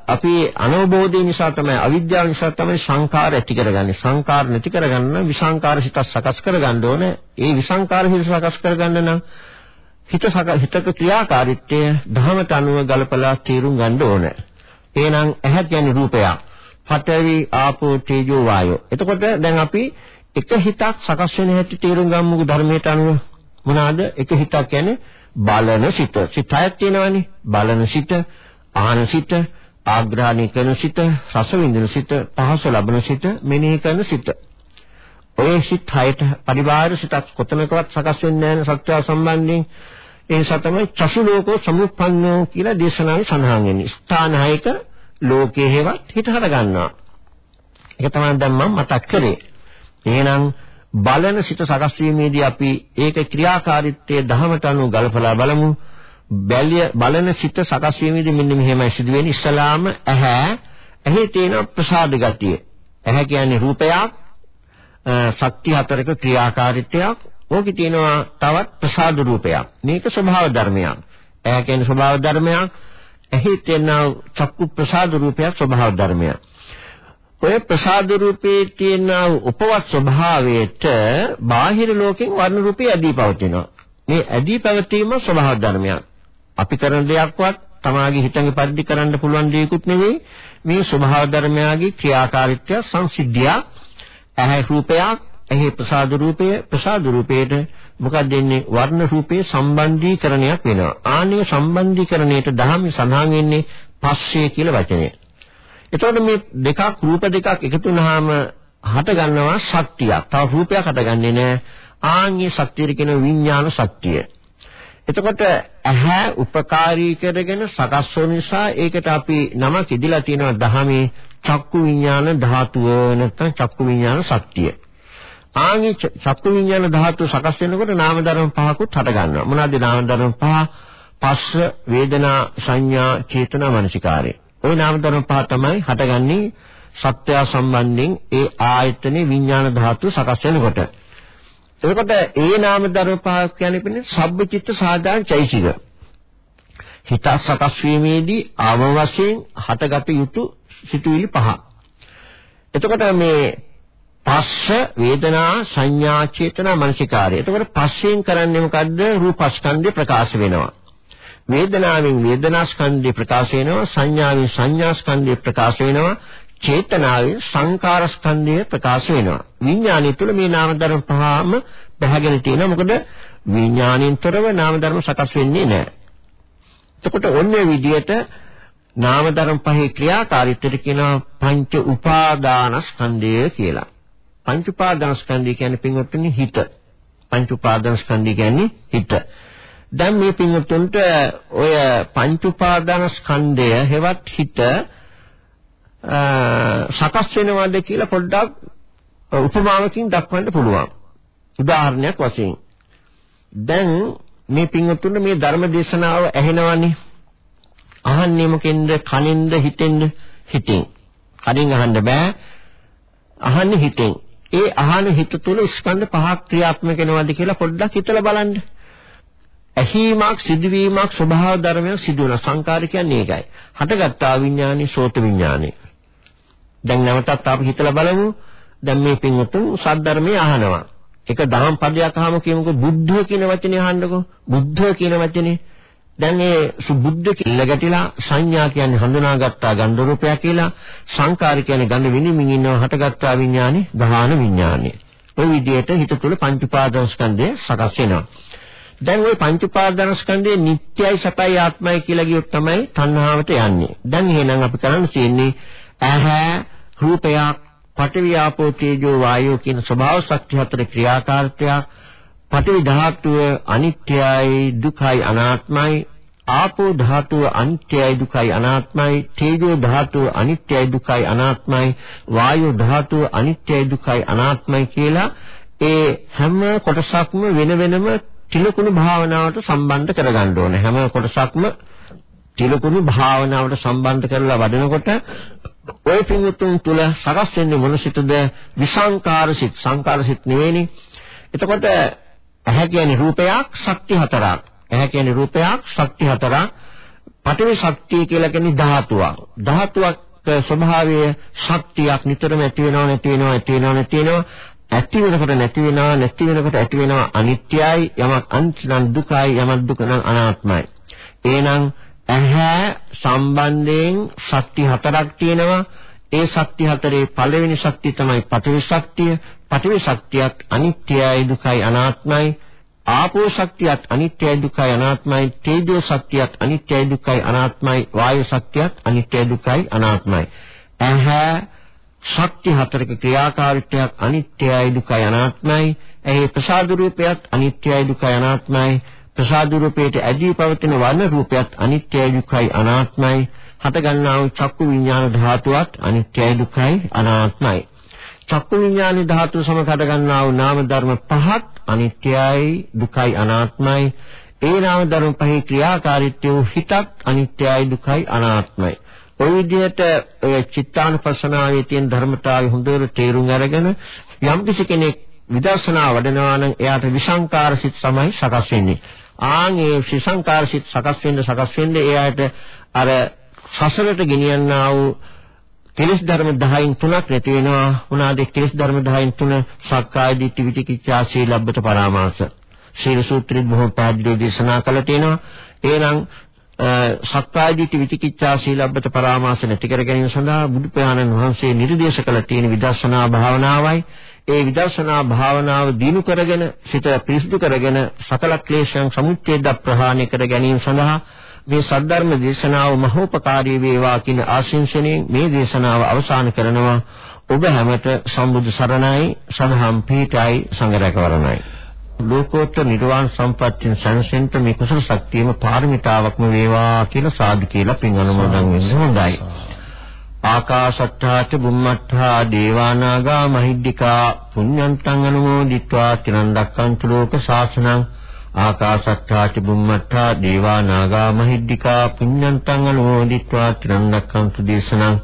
අපි අනවබෝධය නිසා තමයි අවිද්‍යාව නිසා තමයි සංකාර ඇති කරගන්නේ. සංකාර නැති කරගන්න විසංකාර හිත සකස් කරගන්න ඕනේ. ඒ විසංකාර හිත සකස් කරගන්න නම් හිත හිතක ක්‍රියාකාරීත්වය ධහමට අනුව ගලපලා තීරුම් ගන්න ඕනේ. එහෙනම් ඇහැ කියන්නේ රූපයක්. පඨවි ආපෝ තේජෝ වායෝ. එතකොට දැන් අපි එක හිතක් සකස් වෙන හැටි තීරුම් ගමුකෝ ධර්මයට අනුව. මොනවාද? එක හිතක් කියන්නේ බලන සිත. සිතයක් තියෙනවනේ. බලන සිත, ආහන සිත, ආග්‍රහණය කරන සිත, රස විඳින සිත, පහස ලබන සිත, මෙනෙහි කරන සිත. ඔය සිත් හයට පරිබාහිර සිතක් කොතනකවත් සකස් වෙන්නේ නැහැ සත්‍ය සම්බන්ධයෙන් ඒ නිසා තමයි චසු ලෝකෝ සමුප්පන්නෝ කියලා දේශනාවේ සඳහන් වෙන්නේ. ස්ථාන හයක ලෝකයේ හේවත් හිත හද ගන්නවා. ඒක තමයි දැන් මම මතක් කරේ. එහෙනම් බලන සිත සකස් වීමේදී අපි ඒක ක්‍රියාකාරීත්වයේ දහමට අනුව ගලපලා බලමු. බැලිය බලන සිත සකස් වීමේදී මෙන්න මෙහෙමයි සිදුවෙන්නේ. ඉස්සලාම ඇහැ ඇහි තියෙන ප්‍රසාද ගතිය. ඇහැ කියන්නේ රූපයක්, ශක්ති හතරක ක්‍රියාකාරීත්වයක් ඕකේ තියෙනවා තවත් ප්‍රසාද රූපයක්. මේක ස්වභාව ධර්මයක්. එයා කියන්නේ ස්වභාව ධර්මයක්. එහි තියෙන චක්කු ප්‍රසාද රූපයක් ස්වභාව ධර්මයක්. ඔය ප්‍රසාද රූපේ තියෙන උපවත් ස්වභාවයට බාහිර ලෝකෙන් වර්ණ රූපේ ඇදී පවතිනවා. මේ ඇදී පැවතීම ස්වභාව ධර්මයක්. අපි කරන දෙයක්වත් තමාගේ හිතෙන් පරිදි කරන්න පුළුවන් දෙයක්ුත් නෙවෙයි. මේ ස්වභාව ධර්මයාගේ ක්‍රියාකාරීත්වය සංසිද්ධියක්. ඇහැ රූපයක් එහි ප්‍රසාද රූපය ප්‍රසාද රූපයට මොකක්ද දෙන්නේ වර්ණ රූපයේ සම්බන්ධීකරණයක් වෙනවා. ආනේ සම්බන්ධීකරණයට දහම සඳහන් වෙන්නේ පස්සේ කියලා වචනය. එතකොට මේ දෙකක් රූප දෙකක් එකතු වුනහම හට ගන්නවා ශක්තියක්. තව රූපයක් හටගන්නේ නැහැ. ආන්ගේ ශක්තිය කියන විඥාන ශක්තිය. එතකොට ඇහැ උපකාරී කරගෙන සකස් වන නිසා ඒකට අපි නමක් ඉදලා තියෙනවා දහමේ චක්කු විඥාන ධාතුව නැත්නම් චක්කු විඥාන ශක්තිය. ආන්ගේ චක්කු විඥාන ධාතු සකස් වෙනකොට නාම ධර්ම පහකුත් හට ගන්නවා. මොනවද නාම ධර්ම පහ? පස්ස, වේදනා, සංඥා, චේතනා, මනසිකාරය. ওই නාම ධර්ම පහ තමයි හටගන්නේ සත්‍ය සම්බන්ධයෙන් ඒ ආයතනේ විඥාන ධාතු සකස් වෙනකොට. එතකොට ඒ නාම ධර්ම පහ කියන්නේ පින්නේ සබ්බචිත්ත සාධාරණ චෛසික. හිත සකස් වීමේදී ආව වශයෙන් හටගත යුතු සිතුවිලි පහ. එතකොට මේ පස්ස වේදනා සංඥා චේතනා මනසිකාරය. එතකොට පස්සෙන් කරන්නේ මොකද්ද? රූපස්කන්ධය ප්‍රකාශ වෙනවා. වේදනාවෙන් වේදනාස්කන්ධය ප්‍රකාශ වෙනවා. සංඥාවෙන් සංඥාස්කන්ධය ප්‍රකාශ වෙනවා. චේතනාවෙන් සංකාරස්කන්ධය ප්‍රකාශ වෙනවා. විඥානය තුළ මේ නාම ධර්ම පහම බහගෙන තියෙනවා. මොකද විඥාණයෙන් තොරව නාම ධර්ම සකස් වෙන්නේ නැහැ. එතකොට ඔන්නේ විදිහට නාම ධර්ම පහේ ක්‍රියාකාරීත්වයට කියනවා පංච උපාදානස්කන්ධය කියලා. පංච උපාදානස්කන්ධය කියන්නේ පින්වත්නි හිත. පංච උපාදානස්කන්ධය කියන්නේ හිත. දැන් මේ පින්වත්තුන්ට ඔය පංච උපාදානස්කන්ධය හෙවත් හිත සකස් වෙනවද කියලා පොඩ්ඩක් උපමාවකින් දක්වන්න පුළුවන්. උදාහරණයක් වශයෙන් දැන් මේ පින්වත්තුන්ට මේ ධර්ම දේශනාව ඇහෙනවනේ අහන්නේ මොකෙන්ද? කනෙන්ද හිතෙන්ද? හිතෙන්. කනින් අහන්න බෑ. අහන්නේ හිතෙන්. ඒ අහන හිත තුළ ස්කන්ධ පහක් ක්‍රියාත්මක වෙනවද කියලා පොඩ්ඩක් හිතලා බලන්න. ඇහිීමක් සිදුවීමක් ස්වභාව ධර්මයක් සිදු වෙන සංකාර කියන්නේ ඒකයි. හටගත්තා විඥානේ සෝත විඥානේ. දැන් නැවතත් අපි හිතලා බලමු. දැන් මේ පින්වතුන් සද්ධර්මයේ අහනවා. එක දහම් පදයක් අහම කියමුකෝ බුද්ධ කියන වචනේ අහන්නකෝ. බුද්ධ කියන වචනේ දැන් ඒ සුබුද්ධ කියලා ගැටිලා සංඥා කියන්නේ හඳුනාගත්තා ගන්ධ රූපය කියලා සංකාර කියන්නේ ගන්ධ විනිමින් ඉන්නව හටගත්තා විඥානෙ ගාහන විඥානෙ. ඔය විදිහට හිත තුළ පංච උපාදානස්කන්ධය සකස් වෙනවා. දැන් ওই පංච උපාදානස්කන්ධයේ නිට්ටයයි සතයි ආත්මයි කියලා කියොත් තමයි තණ්හාවට යන්නේ. දැන් එහෙනම් අපි කරන්න තියෙන්නේ ඇහැ රූපයක් පඨවි ආපෝ තේජෝ වායෝ කියන ස්වභාව ශක්ති හතර ක්‍රියාකාරීත්වයක් පඨවි ධාතුව අනිත්‍යයි දුකයි අනාත්මයි. ආපෝ ධාතුව අනිත්‍යයි දුකයි අනාත්මයි. තේජෝ ධාතුව අනිත්‍යයි දුකයි අනාත්මයි. වායෝ ධාතුව අනිත්‍යයි දුකයි අනාත්මයි කියලා ඒ හැම කොටසක්ම වෙන වෙනම තිලකුණු භාවනාවට සම්බන්ධ කරගන්න ඕනේ. හැම කොටසක්ම තිලකුණු භාවනාවට සම්බන්ධ කරලා වඩනකොට ওই පින්වුතුන් තුල සකස් වෙන්නේ මොන සිතද? විසංකාර සිත්. සංකාර සිත් නෙවෙයිනේ. එතකොට ඇහැ කියන්නේ රූපයක් ශක්ති හතරක්. ඇහැ කියන්නේ රූපයක් ශක්ති හතරක්. පඨවි ශක්තිය කියලා කියන්නේ ධාතුවක්. ධාතුවක් ස්වභාවය ශක්තියක් නිතරම ඇති වෙනව නැති වෙනව ඇති වෙනව නැති වෙනව ඇති වෙනකොට නැති වෙනවා නැති වෙනකොට ඇති වෙනවා අනිත්‍යයි යමක් අනිත්‍ය නම් දුකයි යමක් දුක නම් අනාත්මයි එහෙනම් ඇහැ සම්බන්ධයෙන් ශක්ති හතරක් තියෙනවා ඒ ශක්ති හතරේ පළවෙනි ශක්තිය තමයි පඨවි ශක්තිය පඨවි ශක්තියත් අනිත්‍යයි දුකයි අනාත්මයි. ආපෝ ශක්තියත් අනිත්‍යයි දුකයි අනාත්මයි. තේජෝ ශක්තියත් අනිත්‍යයි දුකයි අනාත්මයි. වායු ශක්තියත් අනිත්‍යයි දුකයි අනාත්මයි. ඇහැ ශක්ති හතරක ක්‍රියාකාරීත්වයක් අනිත්‍යයි දුකයි අනාත්මයි. එහි ප්‍රසාද රූපයත් අනිත්‍යයි දුකයි අනාත්මයි. ප්‍රසාද රූපයට ඇදී පවතින වර්ණ රූපයත් අනිත්‍යයි දුකයි අනාත්මයි. හට ගන්නා වූ චක්කු විඥාන ධාතුවත් අනිත්‍යයි දුකයි අනාත්මයි. චක්කු විඥාන ධාතුව සමග හට ගන්නා වූ නාම ධර්ම පහත් අනිත්‍යයි දුකයි අනාත්මයි ඒ නාම ධර්ම පහේ ක්‍රියාකාරීත්වය හිතත් අනිත්‍යයි දුකයි අනාත්මයි ඔය විදිහට ඔය චිත්තානුපස්සනාවේ තියෙන ධර්මතාවය හොඳට තේරුම් අරගෙන යම් කෙනෙක් විදර්ශනා වඩනවා නම් එයාට විසංකාර සිත් තමයි සකස් වෙන්නේ. ආන් ඒ විසංකාර සිත් සකස් වෙන්න සකස් වෙන්න එයාට අර සසරට ගෙනියන්නා වූ කෙලෙස් ධර්ම 10න් තුනක් නැති වෙනවා. මොනවාද කෙලෙස් ධර්ම 10න් තුන? සක්කාය දිට්ඨි විචිකිච්ඡා සීලබ්බත පරාමාස. සීල සූත්‍රෙත් බොහොම පැහැදිලිව දේශනා කළා තියෙනවා. එහෙනම් සක්කාය දිට්ඨි විචිකිච්ඡා සීලබ්බත පරාමාස නැති කර ගැනීම සඳහා බුදු පියාණන් වහන්සේ නිර්දේශ කළ තියෙන විදර්ශනා භාවනාවයි ඒ විදර්ශනා භාවනාව දිනු කරගෙන සිත පිරිසිදු කරගෙන සකල ක්ලේශයන් සමුච්ඡේද ප්‍රහාණය කර ගැනීම සඳහා මේ සද්ධර්ම දේශනාව මහෝපකාරී වේවා කියන ආශිංසනයෙන් මේ දේශනාව අවසන් කරනවා. ඔබ හැමත සම්බුදු සරණයි සදහම් පීඨයි සංඝරැකවරණයි ලෝකෝත්තර නිර්වාණ සම්පත්තිය සංසෙන්ත මේ කුසල ශක්තියම පාරමිතාවක්ම වේවා කියලා සාදු කියලා පින් අනුමෝදන් වෙන්න හොඳයි. ආකාශත්තාච බුම්මත්තා දේවානාගා මහිද්దికා පුඤ්ඤන්තං අනුමෝදිත්වා. තිරන් දක්ඛන්තු ලෝක ශාසනං ආකාශට්ටා චුම්මට්ටා දේවා නාග මහිද්దికා පුඤ්ඤන්තං අනුමෝදිත්වා තිරණක්කන්තු දේශනං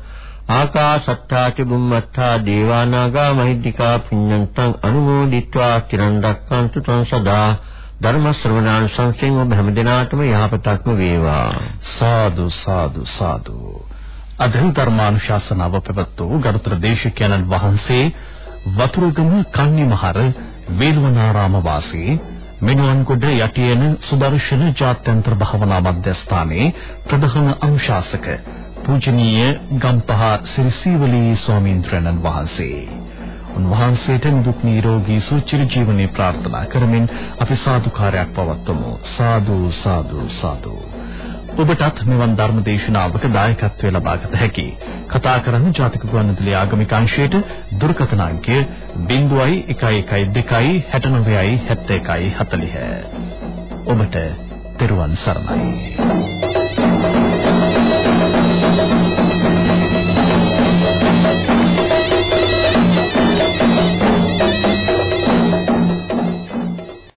ආකාශට්ටා චුම්මට්ටා දේවා නාග මහිද්దికා පුඤ්ඤන්තං අනුමෝදිත්වා තිරණක්කන්තු තං සදා ධර්ම ශ්‍රවණාන් සංසයෙන් ඔබ හැමදිනාටම යහපතක්ම වේවා. සාදු සාදු සාදු. අධින් ධර්මානුශාසනාව පැවැත් වූ ගරුතර දේශකයන්න් වහන්සේ වතුරුගම කන්නිමහර වේලවනාරාම වාසී මිනුවන්ගොඩ යටියන සුදර්ශන ජාත්‍යන්තර භාවනා මධ්‍යස්ථානයේ ප්‍රධාන අනුශාසක පූජනීය ගම්පහ සිරිසීවලී ස්වාමීන් වහන්සේ. උන්වහන්සේට නිදුක් නිරෝගී සුවචිර ජීවනයේ ප්‍රාර්ථනා කරමින් අපි සාදුකාරයක් පවත්වමු. සාදු සාදු සාදු. ඔබටත් මෙවන් ධර්ම දේශනාවක දායකත්වය ලබා ගත හැකි. කතා කරන්න ජාතික ගුවන්විදුලි ආගමික අංශයට දුරකථන අංකය 0112 69 71 40. ඔබට තෙරුවන් සරණයි.